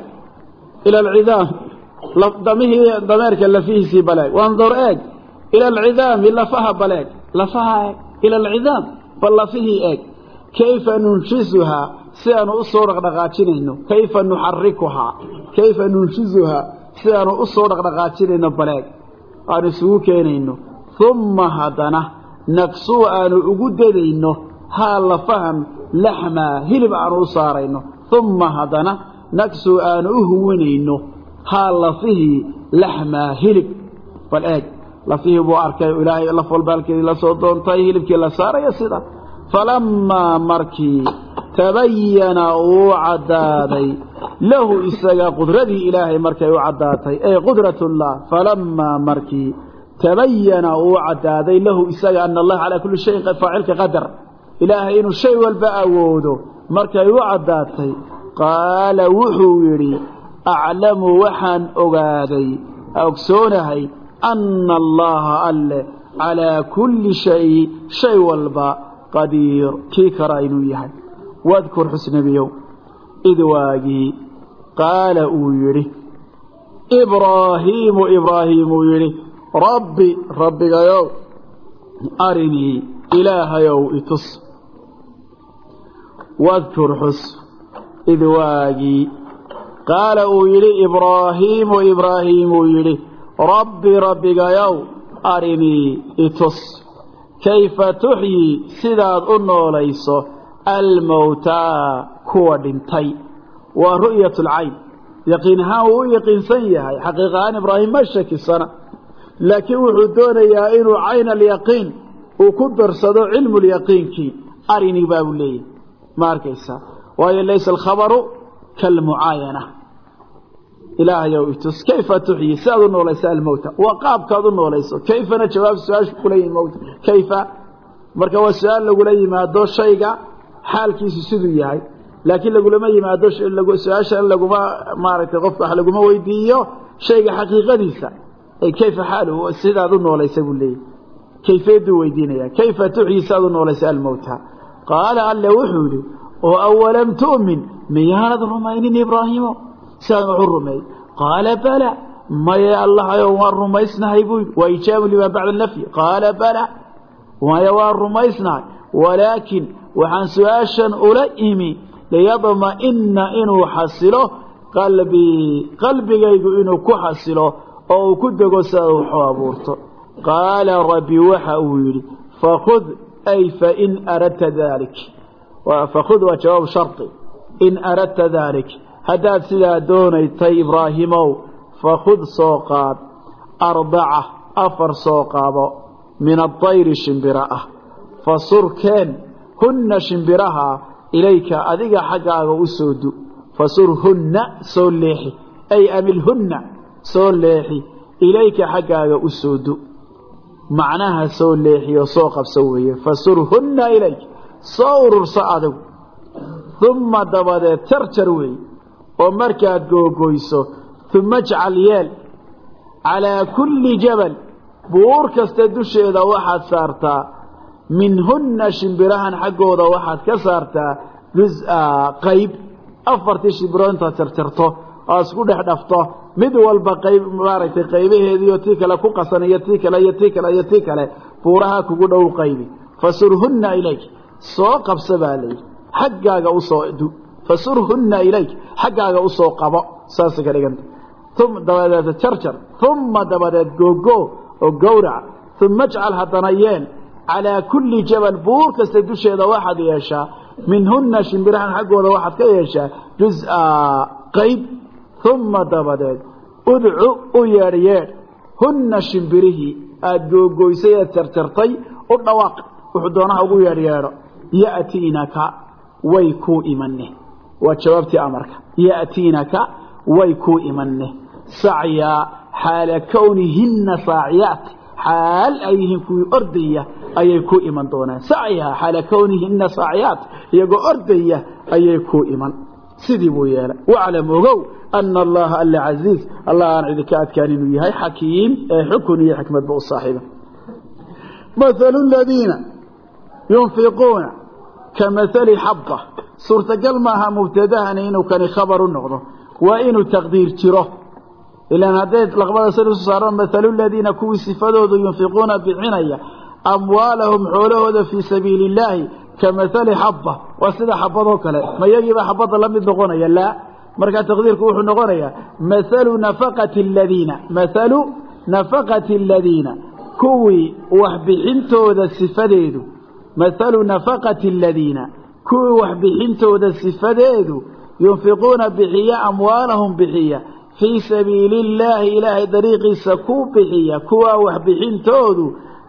Ila alcidaam damihii dameerka lafihiisii baleeg. Wandur eeg. Ila alcidaami lafaha baleeg. Lafaha eeg. Ila alcidaam bal lafihii eeg. Kayfa nunshizuhaa si aanu u soo dhaqdhaqaajinayno. Kayfa nuxarikuhaa kayfa nunshizuhaa si aanu u soo dhaqdhaqaajinayno baleeg. Aanu isugu keenayno. Humma haddana nagsuu aanu ugu dadayno. Haa lafahan laxmaa hilib aanu u saarayno humma haddana nagsuu aanu u huwinayno haa lafihii laxmaa hilib bal eeg lafihii buu arkay ilaahay laf walba halkeedii la soo doontay hilibkii la saaraya sida falammaa markii tabayana uu caddaaday lahu isaga qudradii ilaahay markay u caddaatay ay qudratullah falammaa markii tabayana uu caddaaday lahu isaga ana allaha calaa kulli shayin faacilka qadar ilaahay inuu shay walba awoodo markay u caddaatay qaala wuxuu yidhi aclamu waxaan ogaaday ogsoonahay anna allaha alle calaa kulli shay shay walba qadiir. Kii kara inuu yahay. Wadkur xusnabiyow id waagii qaala uu yidhi ibraahiimu ibraahiim uu yidhi rabbi rabbigayow arinii ilaahayow itus wadkur xus id waagii qaala uu yidhi ibraahiimu ibraahiim uu yidhi rabbi rabbigayow arinii itus kayfa tuxyii sidaad u noolayso almowtaa kuwa dhintay. Waa ru'yat lcayn yaqiin ahaan wuu u yaqiinsan yahay xaqiiq ahaan ibraahim ma shakisana. Laakiin wuxuu doonayaa inuu cayn alyaqiin uu ku darsado cilmu lyaqiinkii arinii baabuu leeyahy ma arkaysaa waayo laysa alkhabaru kalmucaayana ilaahayow itus kayfa tuxyi? Si aad u noolayso almowta waa qaabkaad u noolayso. Kayfana jawaab su'aashu kula yimi kayfa? Marka waa su'aal lagula yimaado shayga xaalkiisu siduu yahay. Laakiin lagulama yimaado su'aashan laguma maaragtay qofka wax laguma weydiiyo shayga xaqiiqadiisa. Ay kayfa xaaluhu sidaad u noolaysa buu leeyahy kayfeeduu weydiinaya kayfa tuxyi? Si aad u noolayso almowta qaala alle wuxuu yidhi oo awalam tu'min miyaanad rumaynin ibraahiimo sidaan wuxuu rumeeyey qaala bala maye allahayo waan rumaysnahay buu yidhi. Waa ijaabu limaa bacda nafyi. Qaala bala maya waan rumaysnahay. Walaakin waxaan su'aashan ula imi liyadma'ina inuu xasilo qalbii qalbigaygu inuu ku xasilo oo uu ku dego sidaad waxu abuurto. Qaala rabbi waxa uu yidhi fakud ay fain aradta dalik fakud waa jawaab shardi in aradta dalik haddaad sidaa doonaytay ibraahimow fakud soo qaad arbaca afar soo qaado min adayri shimbira ah fasurkeen hunna shimbiraha ilayka adiga xaggaaga u soo du fasurhunna soo leexi macnaha soo leexiyo soo qabso weeye. Fasurhunna ilayka soo ururso adigu humma dabadeed jarjar weeye. Oo markaad googoyso uma jcal yeel. Calaa kulli jabal. Buur kasta dusheeda waxaad saartaa. Minhunna shimbirahan xaggooda waxaad ka saartaa juz-a qayb. Afartii shimbiro intaad jarjarto oo isku dhex dhafto mid walba qayb maaragtay qaybaheediiyo tii kale ku qasan iyo tii kale iyo tii kale iyo tii kale buuraha kugu dhow qaybi. Fasurhunna ilayk. Soo qabsa baa layidhi xaggaaga u soo du. Fasurhunna ilayk. Xaggaaga u soo qabo. Saasay ka dhiganta dabadeed jarjar uma dabadeed googo oo gowrac. Uma ajcal haddana yeel calaa kulli jabal buur kasta dusheeda waxaad yeeshaa. Minhunna shimbirahan xaggooda waxaad ka yeeshaa. Juz-a qayb uma dabadeed udcu u yeedh yeedh hunna shimbirihii aada googoysay eed jarjartay u dhawaaq wuxuu doonaha ugu yeedh yeedho ya'tiinaka way kuu imanne. Waa jawaabtii amarka. Ya'tiinaka way kuu imanne. Sacyaa xaala kownihinna saaciyaat xaal ay yihiin kuwii ordaya ayay ku iman doonaan sacyaa xaala kownihinna saaciyaat iyagoo ordaya ayay ku iman sidii buu yeelay. Waclam ogow ana allaha alla casiiz allah aan idinka adkaan inuu yahay xakiim ee xukun iyo xikmadba u saaxiiba mathalu ladiina yunfiquuna ka mathali xabba. Suurtagal maaha mubtadahani inuu kani khabar u noqdo. Waa inuu taqdiir jiro. Ilaan hadday laqbada sal isu saaro mathalu ladiina kuwii sifadoodu yunfiquuna bixinaya amwaalahum xoolahooda fii sabiili illaahi ka mathali xabba waa sida xabadoo kale ma yagiiba xabadda la mid noqonaya laa markaa taqdiirku wuxuu noqonayaa mathalu nafaqati aladiina mathalu nafaqati aladiina kuwii waxbixintooda sifadeedu mathalu nafaqati aladiina kuwii waxbixintooda sifadeedu yunfiquuna bixiya amwaalahum bixiya fii sabiili illaahi ilaahay dariiqiisa ku bixiya kuwaa waxbixintoodu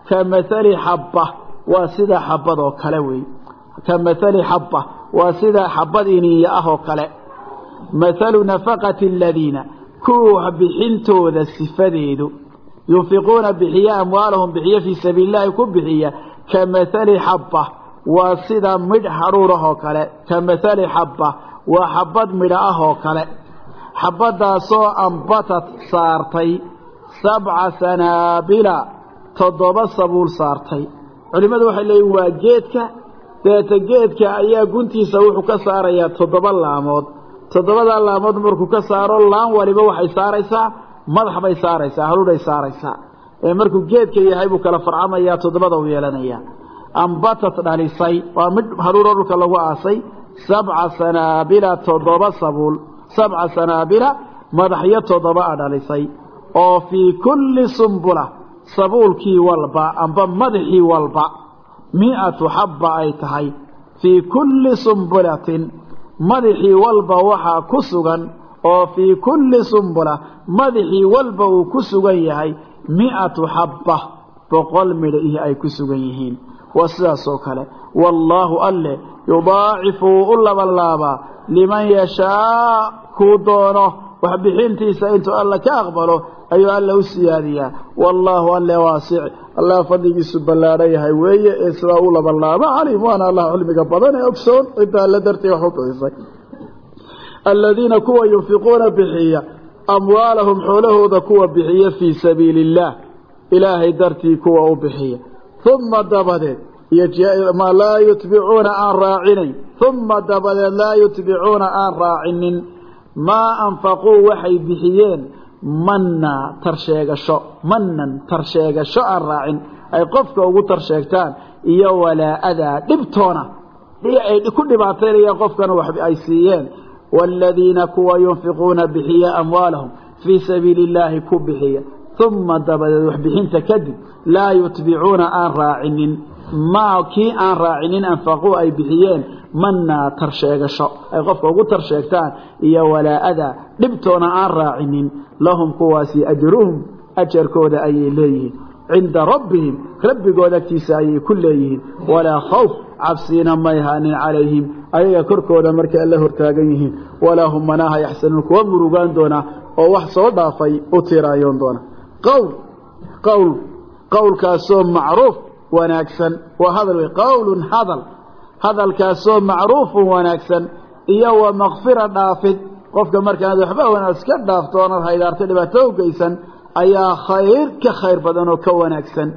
ka mathali xabba waa sida xabadoo kale wey ka mathali xabba waa sida xabad iniya ah oo kale. mathalu nafaqati aladiina kuwa waxbixintooda sifadeedu yunfiquuna bixiya amwaalahum bixiya fii sabiili illaahi ku bixiya ka mathali xabba waa sida midh haruur ah oo kale. ka mathali xabba waa xabad midho ah oo kale. xabadaasoo ambatad saartay sabca sanaabila toddoba sabuul saartay. culimmadu waxay leeyihiin waa geedka deeta geedka ayaa guntiisa wuxuu ka saarayaa toddoba laamood. Toddobadaa laamood markuu ka saaro laan waliba waxay saaraysaa madax bay saaraysaa haluudhay saaraysaa. Ee markuu geedka yahay buu kala farcamayaa toddobada u yeelanayaa. Ambatad dhalisay waa mid haruuro dhulka lagu aasay sabca sanaabila toddoba sabuul sabca sanaabila madaxyo toddoba a dhalisay. Oo fii kulli sumbula sabuulkii walba amba madaxii walba mi-atu xabba ay tahay fii kulli sumbulatin madaxii walba waxaa ku sugan oo fii kulli sumbula madaxii walba uu ku sugan yahay mi-atu xabba boqol midho ihi ay ku sugan yihiin waa sidaas oo kale wallaahu alle yudaacifu wuu u labanlaabaa liman yashaa kuu doono waxbixintiisa intuu alla ka aqbalo ayuu alla u siyaadiyaa. Wallaahu alle waasic. Allah fadligiisu ballaadhan yahay. Weeye ee sidaa u labanlaaba calim waana allah cilmiga badan ee ogsoon. Cidda alle dartii wax u bixisay aladiina kuwa yunfiquuna bixiya amwaalahum xoolahooda kuwa bixiya fii sabiili illaah ilaahay dartii kuwa u bixiya. Uma dabadeed ma laa yutbicuuna aan raacinayn. Uma dabadeed laa yutbicuuna aan raacinin. Maa anfaquu waxay bixiyeen manna tarsheegasho mannan tarsheegasho aan raacin. Ay qofka ugu tarsheegtaan iyo walaa adaa dhibtoona. Ay ku dhibaataynayaan qofkana wax ay siiyeen. Waaladiina kuwa yunfiquuna bixiya amwaalahum fii sabiili illaahi ku bixiya. Uma dabadeed waxbixinta kadib laa yutbicuuna aan raacinin maa kii aan raacinin anfaquu ay bixiyeen manaa tarsheegasho ay qofka ugu tarsheegtaan iyo walaa-ada dhibtoona aan raacinin. Lahum kuwaasi ajruhum ajarkooda ayay leeyihiin. Cinda rabbihim rabbigooda agtiisa ayay ku leeyihiin. Walaa khawf cabsiina may haanin calayhim. Ayaga korkooda markay alla hortaagan yihiin. Walaa hum manaaha yaxsanuun kuwa murugaan doona oo wax soo dhaafay u tiiraayoon doona. Qowl qowl qowlkaasoo macruuf wanaagsan. Waa hadal wey qowlun hadal. Hadalkaasoo macruufun wanaagsan iyo wa makfira dhaafid. Qofka markaanad waxba wanaad iska dhaafto oonad haydaartay dhibaato u geysan ayaa khayr ka khayr badan oo ka wanaagsan.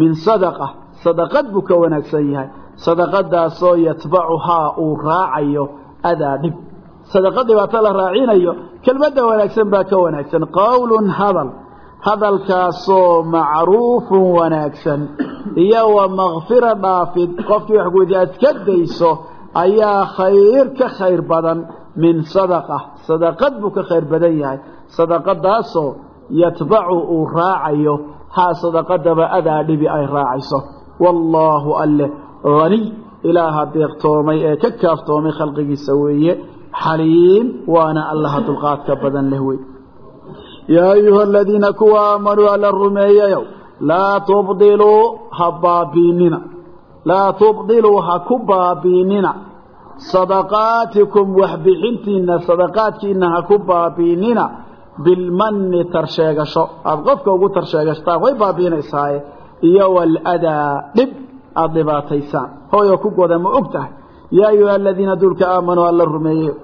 Min sadaqa. Sadaqad buu ka wanaagsan yahay. Sadaqadaasoo yatbacuhaa uu raacayo adaa dhib. Sadaqad dhibaato la raacinayo kelmadda wanaagsan baa ka wanaagsan. Qowlun hadal hadalkaasoo macruufun wanaagsan iyo wa makfira dhaafid qofkii wax guudi aad ka dayso ayaa khayr ka khayr badan min sadaqa. Sadaqad buu ka khayr badan yahay. Sadaqadaasoo yatbacu uu raacayo. Haa sadaqadaba adaa dhibi ay raacayso. Wallaahu alleh haniy ilaaha deeqtoomay ee ka kaaftoomay khalqigiisa weeye. Xaliim waana allaha dulqaadka badan leh wey yaa ayuha aladiina kuwa aamanuu alla rumeeyayow laa tubdiluu ha baabiinina laa tubdiluu ha ku baabiinina sadaqaatikum waxbixintiinna sadaqaadkiina ha ku baabiinina bilmanni tarsheegasho aada qofka ugu tarsheegashtaan way baabiinaysaaye iyo waladaa dhib aada dhibaataysaan hooyo ku goda ma og tahay yaa ayuha aladiina duulka aamanuu alla rumeeyeyo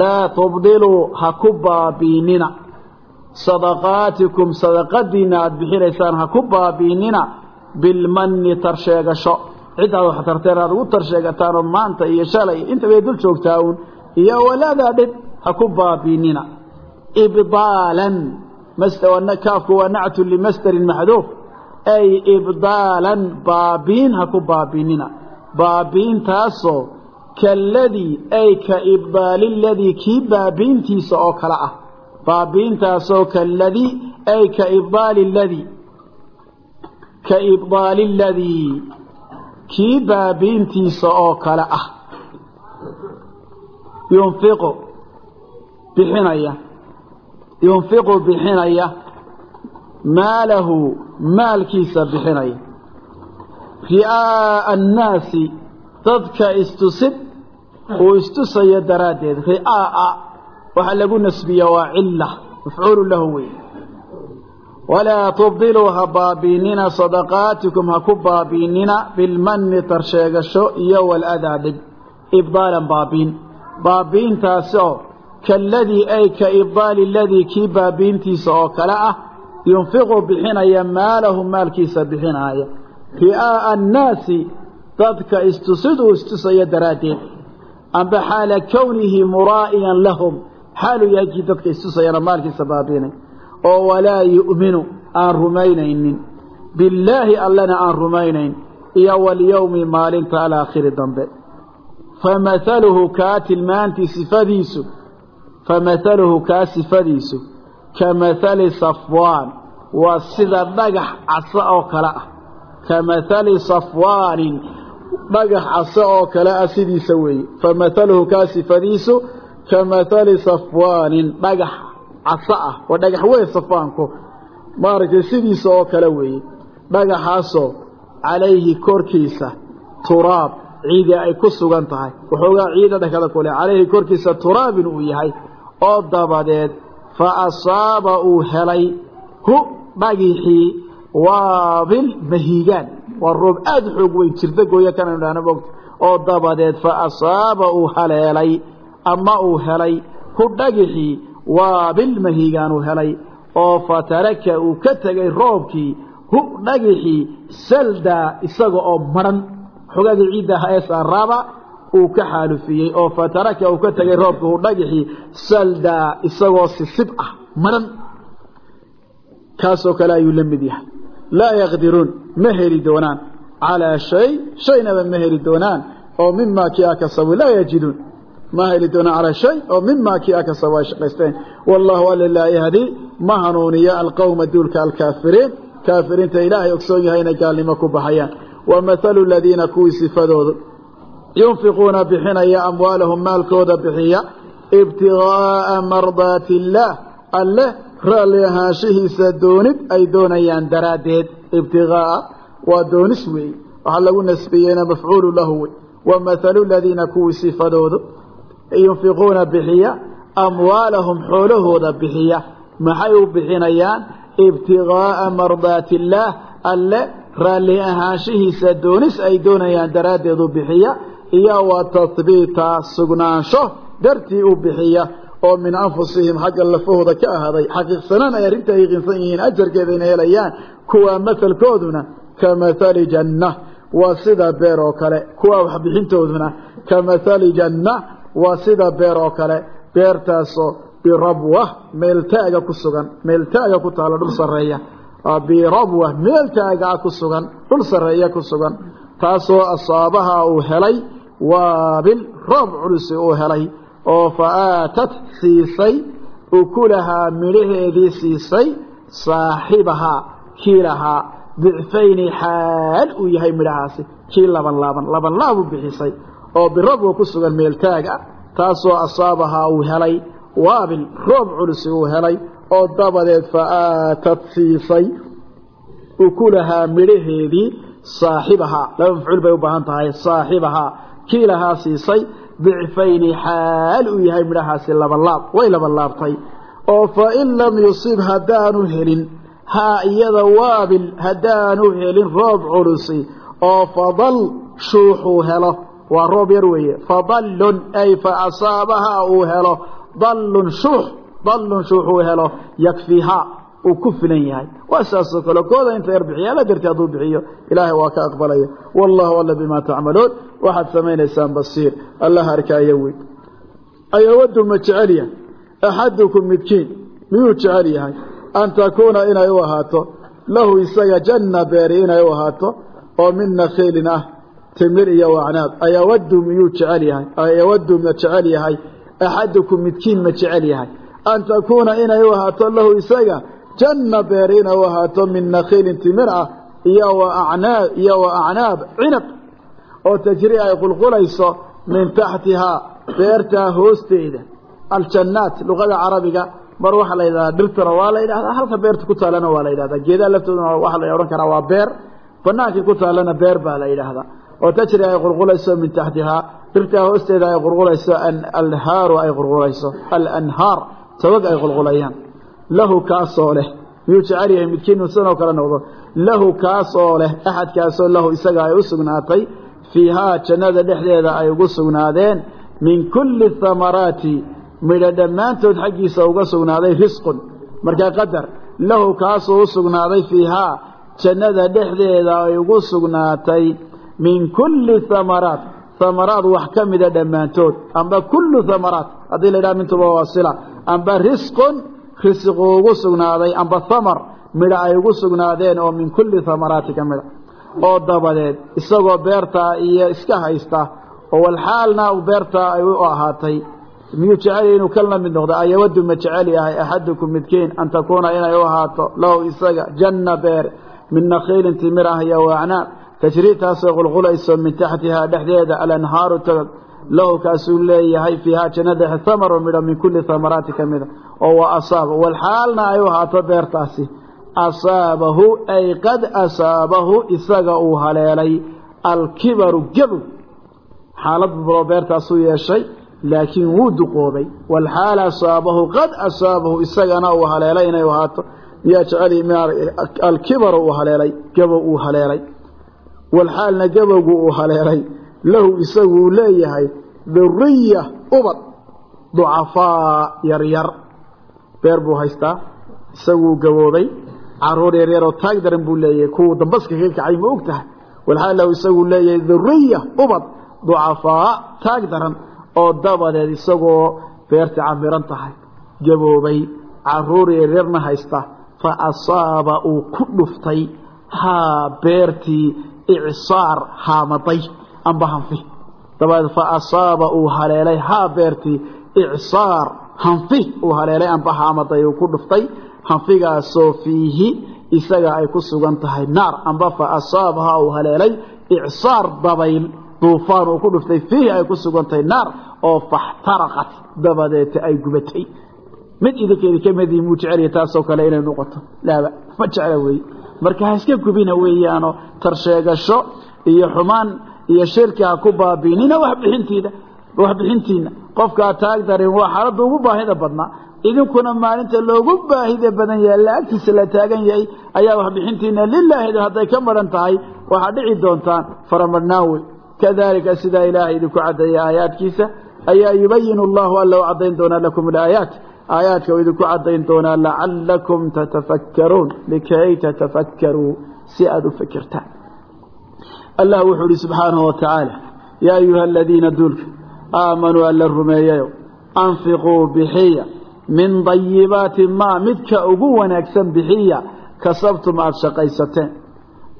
laa tubdiluu ha ku baabiinina sadaqaatikum sadaqadiinna aada bixinaysaan ha ku baabiinina bilmanni tarsheegasho. Cid aad wax tarteen aad ugu tarsheegataanoo maanta iyo shalay intabay dul joogtaa uun iyo waladaa dhib ha ku baabiinina. Ibdaalan kaafku waa nactu limasdarin maxduuf. Ay ibdaalan baabiin ha ku baabiinina. Baabiintaasoo kaladii ay ka ibdaali ladii kii baabiintiisa oo kale ah baabiintaasoo kaladii ay ka ibdaali ladii ka ibdaali ladii kii baabiintiisa oo kale ah. Yunfiqu bixinaya yunfiqu bixinaya maalahu maalkiisa bixinaya. Ri'aa'a annaasi dadka istusid uu istusayo daraaddeed ri'aa'a waxaa lagu nasbiya waa cilla mafcuulu lahu wey walaa tubdiluu ha baabiinina sadaqaatikum ha ku baabiinina bilmanni tarsheegasho iyo waladaa dhib ibdaalan baabiin. Baabiintaasi oo kaladii ay ka ibdaali ladii kii baabiintiisa oo kale ah yunfiqu bixinaya maalahu maalkiisa bixinaaya ri'aa'a annaasi dadka istusiduu istusaya daraaddeed. Amba xaala kownihi muraa'iyan lahum xaaluu yahay dadka istusayana maalkiisa baabiinay oo walaa yu'minu aan rumaynaynin billaahi allana aan rumaynayn iyo walyowmi maalinta alaakhiri dambe famahaluhu kaa tilmaantii sifadiisu famahaluhu kaa sifadiisu ka mahali safwaan waa sida dhagax casa oo kale ah ka mahali safwaanin dhagax casa oo kale ah sidiisa weeye famahaluhu kaa sifadiisu ka mahali safwaanin dhagax casa ah waa dhagax weyn safwaanku maaragtay sidiisa oo kale weeye dhagaxaasoo calayhi korkiisa turaab ciidi ay ku sugan tahay. Waxoogaa ciida dhakada ku leh calayhi korkiisa turaabin uu yahay. Oo dabadeed fa asaaba uu helay hu dhagixii waabil mahiigaan. Waa roob aada xoog weyn jirta gooya mogta oo dabadeed fa uu haleelay ama uu helay. Hu dhagixii waabil mahiigaan uu helay oo fataraka uu ka tegay roobkii. Hu dhagixii saldaa isaga oo maran. Xogaagii ciidda aha ee saaraaba uu ka xaalufiyey oo fataraka uu ka tegay roobka hu dhagixii isagoo sisib ah maran. Kaasoo kale ayuu la mid yahay. Laa yaqdiruun ma heli doonaan. Calaa shay shaynaba ma heli doonaan. Oo mimaa kii a kasabu laa yajiduun ma heli doonaan calaa shay oo mimaa kii a kasabu ay shaqaysteen. Wallahu alla laa yahdi ma hanuuniyo alqowma duulka alkaafiriin. Kaafiriinta ilaahay ogsoon yahay inay gaalnimo ku baxayaan. Wa mathalu ladiina kuwii sifadoodu. Yunfiquuna bixinaya amwaalahum maalkooda bixiya ibtigaa'a mardaati illaah alle raalli ahaanshihiisa doonid ay doonayaan daraaddeed. Ibtigaa'a waa doonis weeye waxaa lagu nasbiyeyna mafcuulu lahu wey wa mathalu ladiina kuwii sifadoodu yunfiquuna bixiya amwaalahum xoolahooda bixiya. Maxay u bixinayaan? Ibtigaa'a mardaati illaah alle raalli ahaanshihiisa doonis ay doonayaan daraaddeed u bixiya iyo wa tahbiita sugnaansho dartii u bixiya. Oo min anfusihim xagga lafahooda ka ahaaday xaqiiqsanaan ay arrinta yaqiinsan yihiin ajarkeeda inay helayaan kuwa mahalkooduna ka mahali janna waa sida beer oo kale kuwa waxbixintooduna ka mahali janna waa sida beer oo kale beertaasoo birabwa meeltaaga ku sugan meeltaaga ku taalo dhul sarreeya. Birabwa meeltaagaa ku sugan dhul sarreeya ku sugan. Taasoo asaabaha uu helay waabil roob culusi uu helay oo fa aatat siisay ukulahaa midhaheedii siisay saaxibahaa kii lahaa dicfayni xaal uu yahay midhahaasi. Kii laban laaban laban laabu bixisay oo birabwa ku sugan meeltaag ah taasoo asaabahaa uu helay. Waabil roob culusi uu helay oo dabadeed fa aatad siisay ukulahaa midhaheedii saaxibahaa laba mafcuul bay u baahan tahay saaxibahaa kii lahaa siisay? Dicfayni xaal uu yahay midhahaasi labanlaab way labanlaabtay oo fa in lam yusib haddaanu helin. Haa iyada waabil haddaanu helin roob culusi. Oo fadal shuuxuu helo waa roob yar weeye. Fadallun ay fa asaabahaa uu helo. Dallun shuux dallun shuuxuu helo. Yakfihaa uu ku filan yahay. Waa saasoo kale kooda inta yar bixiya alla darti hadduu bixiyo ilaahay waa ka aqbalaya. Wallahu alla bimaa tacmaluun. Waxaad samaynaysaan basiir. Allaha arkaaya wey ayawadu ma jecel yahay? Axadukum midkiin miyuu jecel yahay? An takuuna inay u ahaato. Lahu isaga janna beeri inay u ahaato. Oo min nakhiilin ah timir iyo wacnaab ayawadu miyuu jecel yahay. Ayawadu ma jecel yahay. Axadukum midkiin ma jecel yahay. An takuuna inay u ahaato lahu isaga janna beeri inay u ahaato min nakhiilin timir ah iyo wa acnaab iyo wa acnaab cinab oo tajri ay qulqulayso min taxtihaa beertaa hoosteeda. Aljannaat luqada carabiga mar waxaa la yidhahdaa dhirtana waa la yidhahdaa halka beerta ku taalana waa la yidhahdaa. Geedaha laftooduna waxaa la odhan karaa waa beer. Banaankii ku taalana beer baa la yidhaahdaa oo tajri ay qulqulayso min taxtihaa. Dhirtaa hoosteeda ay qulqulayso alhaaru ay qulqulayso. Alanhaar tawag ay qulqulayaan. Lahu kaasoo leh. Miyuu jecel yahay midkiinu sanoo kale noqdo? Lahu kaasoo leh. Axadkaasoo lahu isaga ay u sugnaatay. Fiihaa jannada dhexdeeda ay ugu sugnaadeen. Min kulli thamaraati midho dhammaantood xaggiisa uga sugnaaday risqun. Markaa qadar lahu kaasoo u sugnaaday fiihaa jannada dhexdeeda ay ugu sugnaatay min kulli thamaraat. Thamaraad wax ka mida dhammaantood. Amba kullu thamaraat. Haddii la yidhaha mintuba waa sila. Amba risqun risiqu ugu sugnaaday. Amba thamar midho ay ugu sugnaadeen oo min kulli thamaraati ka mida. Oo dabadeed isagoo beertaa iyo iska haysta oo walxaalna beertaa ay u ahaatay. Miyuu jecelyahy inuu kalna mid noqdo? Ayawadu ma jecel yahay axadukum midkiin an takuuna inay u ahaato lahu isaga janna beer. Min nakhiilin timir ah iyo waacnaab tajrii taasoo qulqulayso min taxtihaa dhexdeeda alanhaaru togog lahu kaasuu leeyahay fiihaa janna dhexe thamaru midho min kulli thamaraati ka mida oo waa asaaba walxaalna ay u ahaato beertaasi asaabahu ay qad asaabahu isaga uu haleelay alkibaru gabow xaalad buloo beertaasuu yeeshay laakiin wuu duqoobay. Walxaal asaabahu qad asaabahu isagana uu haleelay inay ahaato miyaa jecel alkibaru haleelay gabow uu haleelay walxaalna gabowgu uu haleelay lahu isagu uu leeyahay duriya ubad ducafaa yaryar beer buu haystaa isaguu gaboobay carruur yaryaroo taag daran buu leeyahay kuwuu dambaska ka kacay ma og tahay. Walxaal lahu isaguu leeyahay duriya ubad ducafaa taag daran oo dabadeed isagoo beerta camiran tahay. Gaboobay carruur yaryarna haysta fa asaaba uu ku dhuftay haa beertii icsaar haamaday amba hanfi. Dabadeed fa asaaba uu haleelay haa beertii icsaar hanfi uu haleelay amba haamaday uu ku dhuftay. Hanfigaasoo fiihi isaga ay ku sugan tahay naar. Amba fa asaabahaa uu haleelay icsaar dabayl duufaan uu ku dhuftay fiihi ay ku sugan tahay naar. Oo faxtaraqat dabadeeta ay gubatay mid idinkeedi ka midii muu jecelya taasoo kale inay noqoto. Laaba ma jecla weeye marka ha iska gubina weeyaanoo tarsheegasho iyo xumaan iyo shirki ha ku baabiinina waxbixintiida waxbixintiina qofkaa taag darin waa xaaladda ugu baahida badnaa. Idinkuna maalinta loogu baahida badan yahay la agtiisa la taagan yahay ayaa waxbixintiina lilaahida hadday ka maran tahay waxaad dhici doontaan. Faramadhnaan wey kadalika sidaa ilaahay idinku caddeeya aayaadkiisa ayaa yubayinu allahu alla u caddayn doonaa lakum alaayaat aayaadka uu idinku caddayn doonaa lacalakum tatafakkaruun. Likay tatafakkaruu si aada u fekertaan allah wuxuu ihi subxaanahu wa tacaala yaa ayuha aladiina duulka aamanuu alla rumeeyayo anfiquu bixiya min dayibaati maa midka ugu wanaagsan bixiya kasabtum aada shaqaysateen.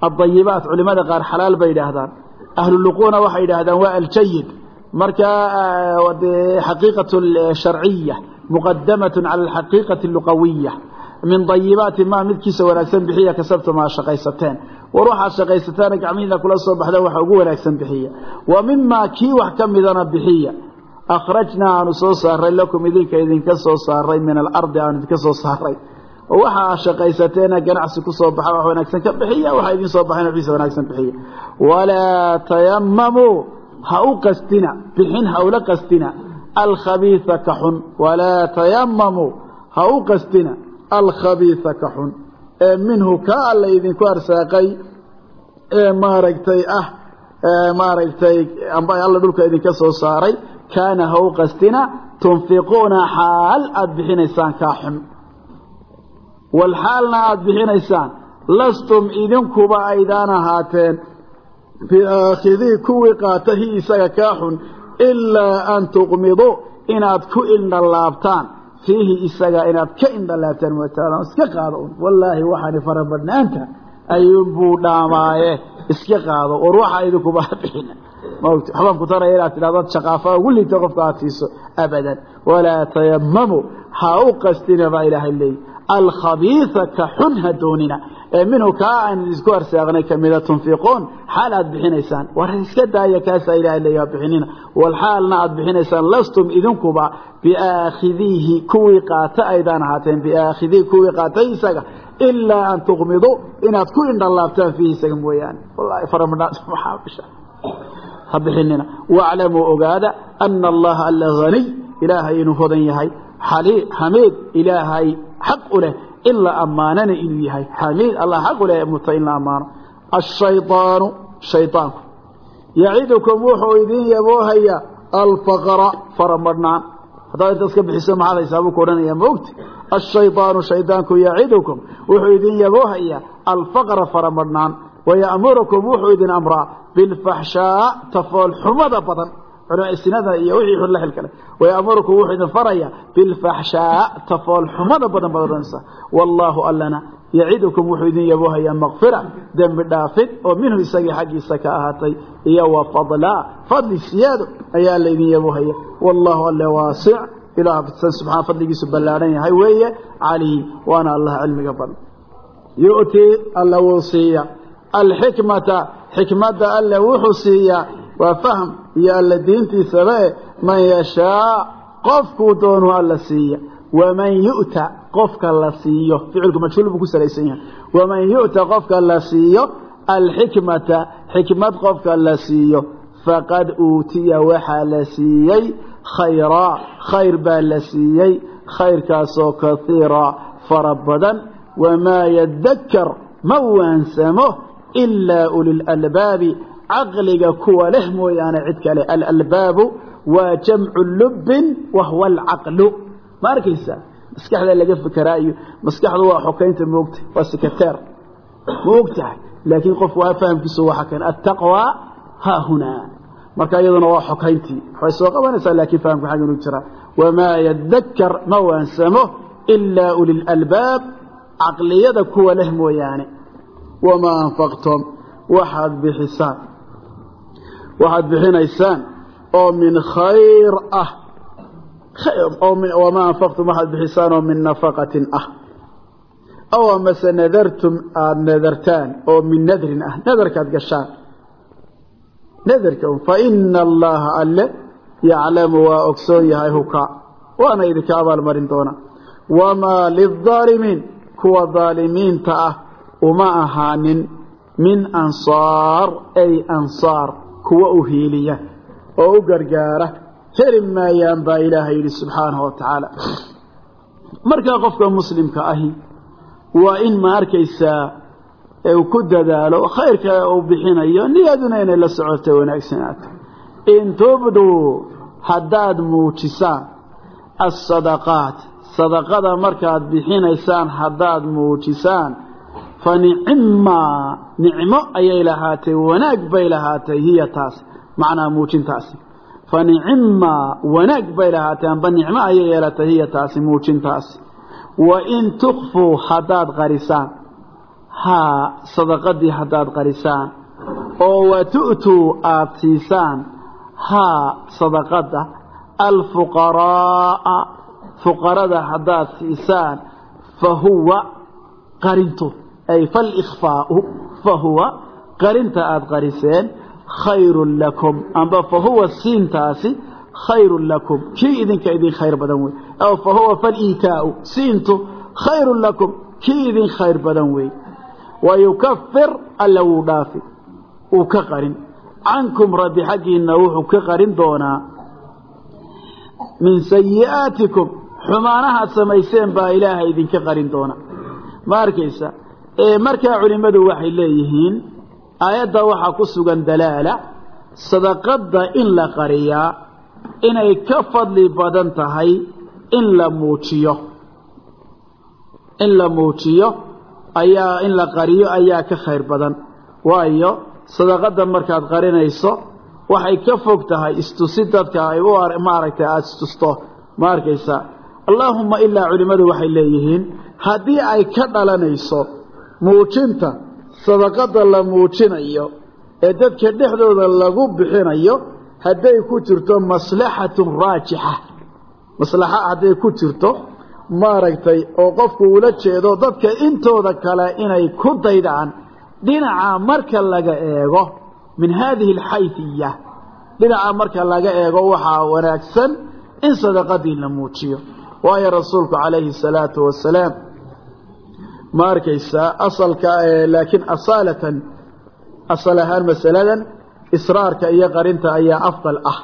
Addayibaat culimmada qaar xalaal bay yidhaahdaan. Ahluluquuna waxay yidhaahdaan waa aljayid marka dee xaqiiqatu sharciya muqadamatun cala alxaqiiqati luqawiya min dayibaati maa midkiisa wanaagsan bixiya kasabtum aa shaqaysateen. War waxaad shaqaysateena gacmihiina kula soo baxda waxa ugu wanaagsan bixiya. Wa mimaa kii wax ka midana bixiya. Akhrajnaa aanu soo saaray lakum idinka idinka soo saaray min alardi aanu idinka soo saaray. Oo waxa aa shaqaysateena ganacsi ku soo baxa wax wanaagsan ka bixiya waxa idin soo baxayna wiisa wanaagsan bixiya alkhabiisa ka xun. Walaa tayamamuu ha u qastina alkhabiisa ka xun. Ee minhu ka alla idinku arsaaqay ee maaragtay ah maaragtay amba alla dhulka idinka soo saaray kaana ha u qastina tunfiquuna xaal aada bixinaysaan kaa xun. Walxaalna aada bixinaysaan lastum idinkuba aydaan ahaateen. Biaakhidii kuwii qaata isaga kaa xun ilaa an tuqmiduu inaad ku indhalaabtaan fiihi isaga inaad ka indhalaabtaan mootaada iska qaado un wallaahi waxaani farabadhnaanta ayuunbuu dhaamaaye. Iska qaado war waxaa idinkuba bixina mawt waxbaan ku taraya inaad tidhahdo shaqaafa ugu liita qofka aad siiso abadan. Walaa tayamamu ha u qastina baa ilaahay leeyi alkhabiisa ka xun ha doonina ee minhu kaa aan isku arsaaqnay kamida tunfiquun xaal aad bixinaysaan. War iska daaya kaasaa ilahay leeya bixinina. Walxaalna aad bixinaysaan lastum idinkuba biaakhidiihi kuwii qaata aydaan ahaateen biaakhidiihi kuwii qaatay isaga ilaa an tuqmiduu inaad ku indhalaabtaan fiihi isaga mooyaane. Wallahi faramadhaamaxaabisha ha bixinina. Waaclamuu ogaada ana allaha alla haniy ilaahay inuu hodan yahay xamiid ilaahay xaq u leh in la ammaanana inuu yahay. Xamiid allah xaq u leh muta in la ammaano. Ashayaanu shaydaanku yacidukum wuxuu idin yaboohayaa alfaqra faramadhnaan haddaad inta iska bixiso maxaad haysaabu ku odhanaya maogta ashayaanu shaydaanku yacidukum wuxuu idin yaboohayaa alfaqra faramadhnaan waya'murukum wuxuu idin amraa bilfaxshaa tafoolxumada badan sinada iyo wixii xun la xilkale wayamurukum wuxuu idin faraya bilfaxshaa tafoolxumada badan baad wallaahu allana yacidukum wuxuu idin yaboohayaa makfira dembi dhaafid oo minhu isagii xaggiisa ka ahaatay. Iyo wa fadlaa fadli siyaado ayaa laydin yaboohaya wallaahu alle waasic. Ilaah bidsan subxaan fadligiisu ballaadhan yahay weeye caliim waana allah cilmiga badan yu'tii alla wuu siiya. Alxikmata xikmadda alle wuxuu siiyaa waa fahm iyo alla diintiisaba e man yashaa qofkuu doonuu alla siiya. Waman yu'ta qofka la siiyo. Ficilku majhuul buu ku salaysan yahay. Waman yu'ta qofka la siiyo. Alxikmata xikmad qofka la siiyo. Faqad uutiya waxaa la siiyey khayraa khayr baa la siiyey khayrkaasoo kaiira fara badan wamaa yadakar ma waansamo ilaa ulilalbaabi caqliga kuwa leh mooyaane cid kale. Alalbaabu waa jamcu lubbin wahuwa alcaqlu ma arkaysaa? Maskaxda laga fekeraa iyo maskaxdu waa xokaynta moogta waa sekateer ma og tahay laakiin qof waa fahamkiisu waa xakayn attaqwa haa hunaa marka iyaduna waa xokayntii waxay soo qabanaysaa laakiin fahamka xag inuu jira. Wamaa yadakar ma waansamo ilaa ulilalbaab caqliyada kuwa leh mooyaane. Wamaa anfaqtum waxaad bixisaan waxaad bixinaysaan oo min khayr ah. Wamaa anfaqtum waxaad bixisaan oo min nafaqatin ah. Aw amase nadartum aada nadartaan oo min nadrin ah. Nadarkaad gashaan. Nadarka fa ina allaha alle yaclamu waa ogsoon yahay huka waana idinka abaalmarin doonaa. Wamaa lilظaalimiin kuwa daalimiinta ah. Uma ahaanin min ansaar ay ansaar kuwa u hiiliya oo u gargaara heli maayaan baa ilaahay yidhi subxaanahu wa tacaala. Markaa qofka muslimka ahi waa in ma arkaysaa uu ku dadaalo khayrka uu bixinayo niyaduna inay la socoto wanaagsanaato in tubduu haddaad muujisaan asadaqaat sadaqada markaad bixinaysaan haddaad muujisaan fa nicimmaa nicmo ayay lahaatay wanaag bay lahaatay hiya taas macnaa muujintaasi fa nicimmaa wanaag bay lahaatay amba nicmo ayay yeelatay hiya taasi muujintaasi wa in tukfuu haddaad qarisaan haa sadaqadii haddaad qarisaan oo wa tu'tuu aada siisaan. Haa sadaqada alfuqaraaa fuqarada haddaad siisaan fa huwa qarintu ay falikfaau fa huwa qarinta aada qariseen khayrun lakum amba fa huwa siintaasi khayrun lakum kii idinka idin khayr badan wey aw fa huwa faliikaau siintu khayrun lakum kii idin khayr badan wey wayukafir alla wuu dhaafi wuu ka qarin cankum rabbi xaggiinna wuxuu ka qarin doonaa min sayi'aatikum xumaanahaad samayseen baa ilaahay idinka qarin doona ma arkaysa markaa culimmadu waxay leeyihiin aayadda waxaa ku sugan dalaala sadaqadda in la qariyaa inay ka fadli badan tahay in la muujiyo. In la muujiyo ayaa in la qariyo ayaa ka khayr badan. Waayo sadaqadda markaad qarinayso waxay ka fog tahay istusi dadka ay u maaragtay aada istusto. Ma arkaysa allaahumma ilaa culimmadu waxay leeyihiin haddii ay ka dhalanayso muujinta sadaqada la muujinayo ee dadka dhexdooda lagu bixinayo hadday ku jirto maslaxatun raajixa. Maslaxa hadday ku jirto maaragtay oo qofku ula jeedo dadka intooda kale inay ku daydaan dhinaca marka laga eego min haadihi alxayfiya dhinaca marka laga eego waxaa wanaagsan in sadaqadii la muujiyo. Waayo rasuulku calayhi salaatu wasalaam ma arkaysaa asalka laakiin asaalatan asal ahaan masaladan israarka iyo qarinta ayaa afdal ah.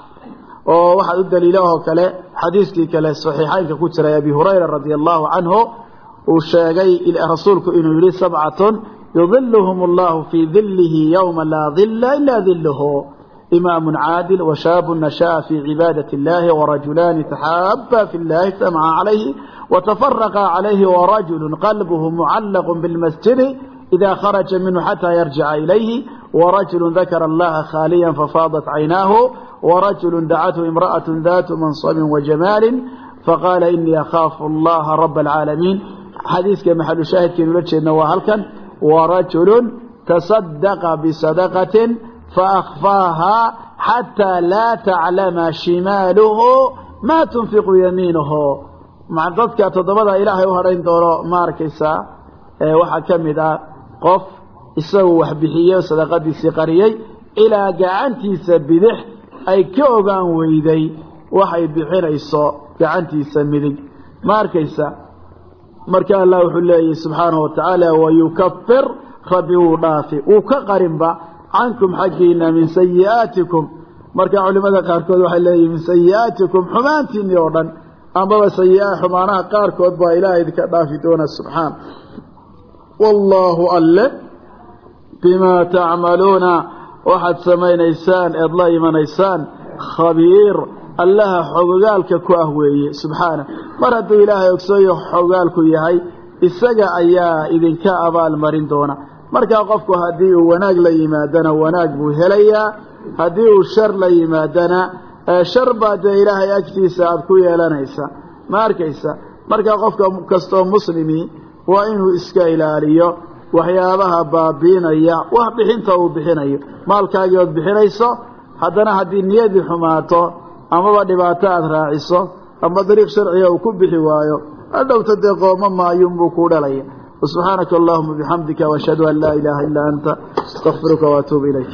Oo waxaa u daliilahoo kale xadiiskii kale saxiixaynka ku jiray abi hurayra radia allahu canhu uu sheegay rasuulku inuu yihi sabcatun yudiluhum allahu fii dilihi yowma laa dila ilaa diluhu imaamu caadil washaabu nasha'a fii cibaadati اllahi warajulaani taxaaba fi اllahi ijtamaca calayhi watafaraqa calayhi warajulu qalbuhu mucallaq biاlmasjidi ida kharaja minhu xataa yarjica ilayhi warajulu dakara allaha khaaliya fafaadat caynaahu warajulu dacathu imra'aة datu manصabi wajamaali faqaala inii akhaafu allaha raba alcaalamiin xadiiska maxalu shaahidkeenu la jeedna waa halkan warajulu tasadaqa bisadaqatin faakfaahaa xataa laa taclama shimaaluhu maa tunfiqu yamiinuhu dadka toddobada ilaahay u hadhayn doono ma arkaysaa waxaa ka mid ah qof isagu wax bixiye sadaqadiisii qariyey ilaa gacantiisa bidix ay ka ogaan weyday waxay bixinayso gacantiisa midig. Ma arkaysa? Marka allah wuxuu leeyahy subxaanahu watacaala wayukafir rabbi wuu dhaafi wuu ka qarinba cankum xaggiina min sayi'aatikum. Marka culimada qaarkood waxay leeyihiin min sayi'aatikum xumaantiinii oo dhan ambaba sayi-a xumaanaha qaarkood baa ilaahay idinka dhaafi doona subxaan wallaahu alle bimaa tacmaluuna waxaad samaynaysaan eed la imanaysaan khabiir. Allaha xogogaalka ku ah weeye subxaana mar hadduu ilaahay ogsooyo xogogaalku yahay isaga ayaa idinka abaal marin doona. Markaa qofku haddii uu wanaag la yimaadana wanaag buu helayaa. Haddii uu shar la yimaadana shar baa dee ilaahay agtiisa aada ku yeelanaysa. Ma arkaysa? Markaa qofka kastoo muslimi waa inuu iska ilaaliyo waxyaabaha baabiinaya wax bixinta uu bixinayo. Maalkaagii ood bixinayso haddana haddii niyadii xumaato amaba dhibaato aada raaciso ama dariiq sharciga uu ku bixi waayo hadhowta dee qooma maayuunbuu ku dhalaya. Subxaanaka allahuma bixamdika waashhadu an laa ilaaha illaa anta astakfiruka waatuubu ilayk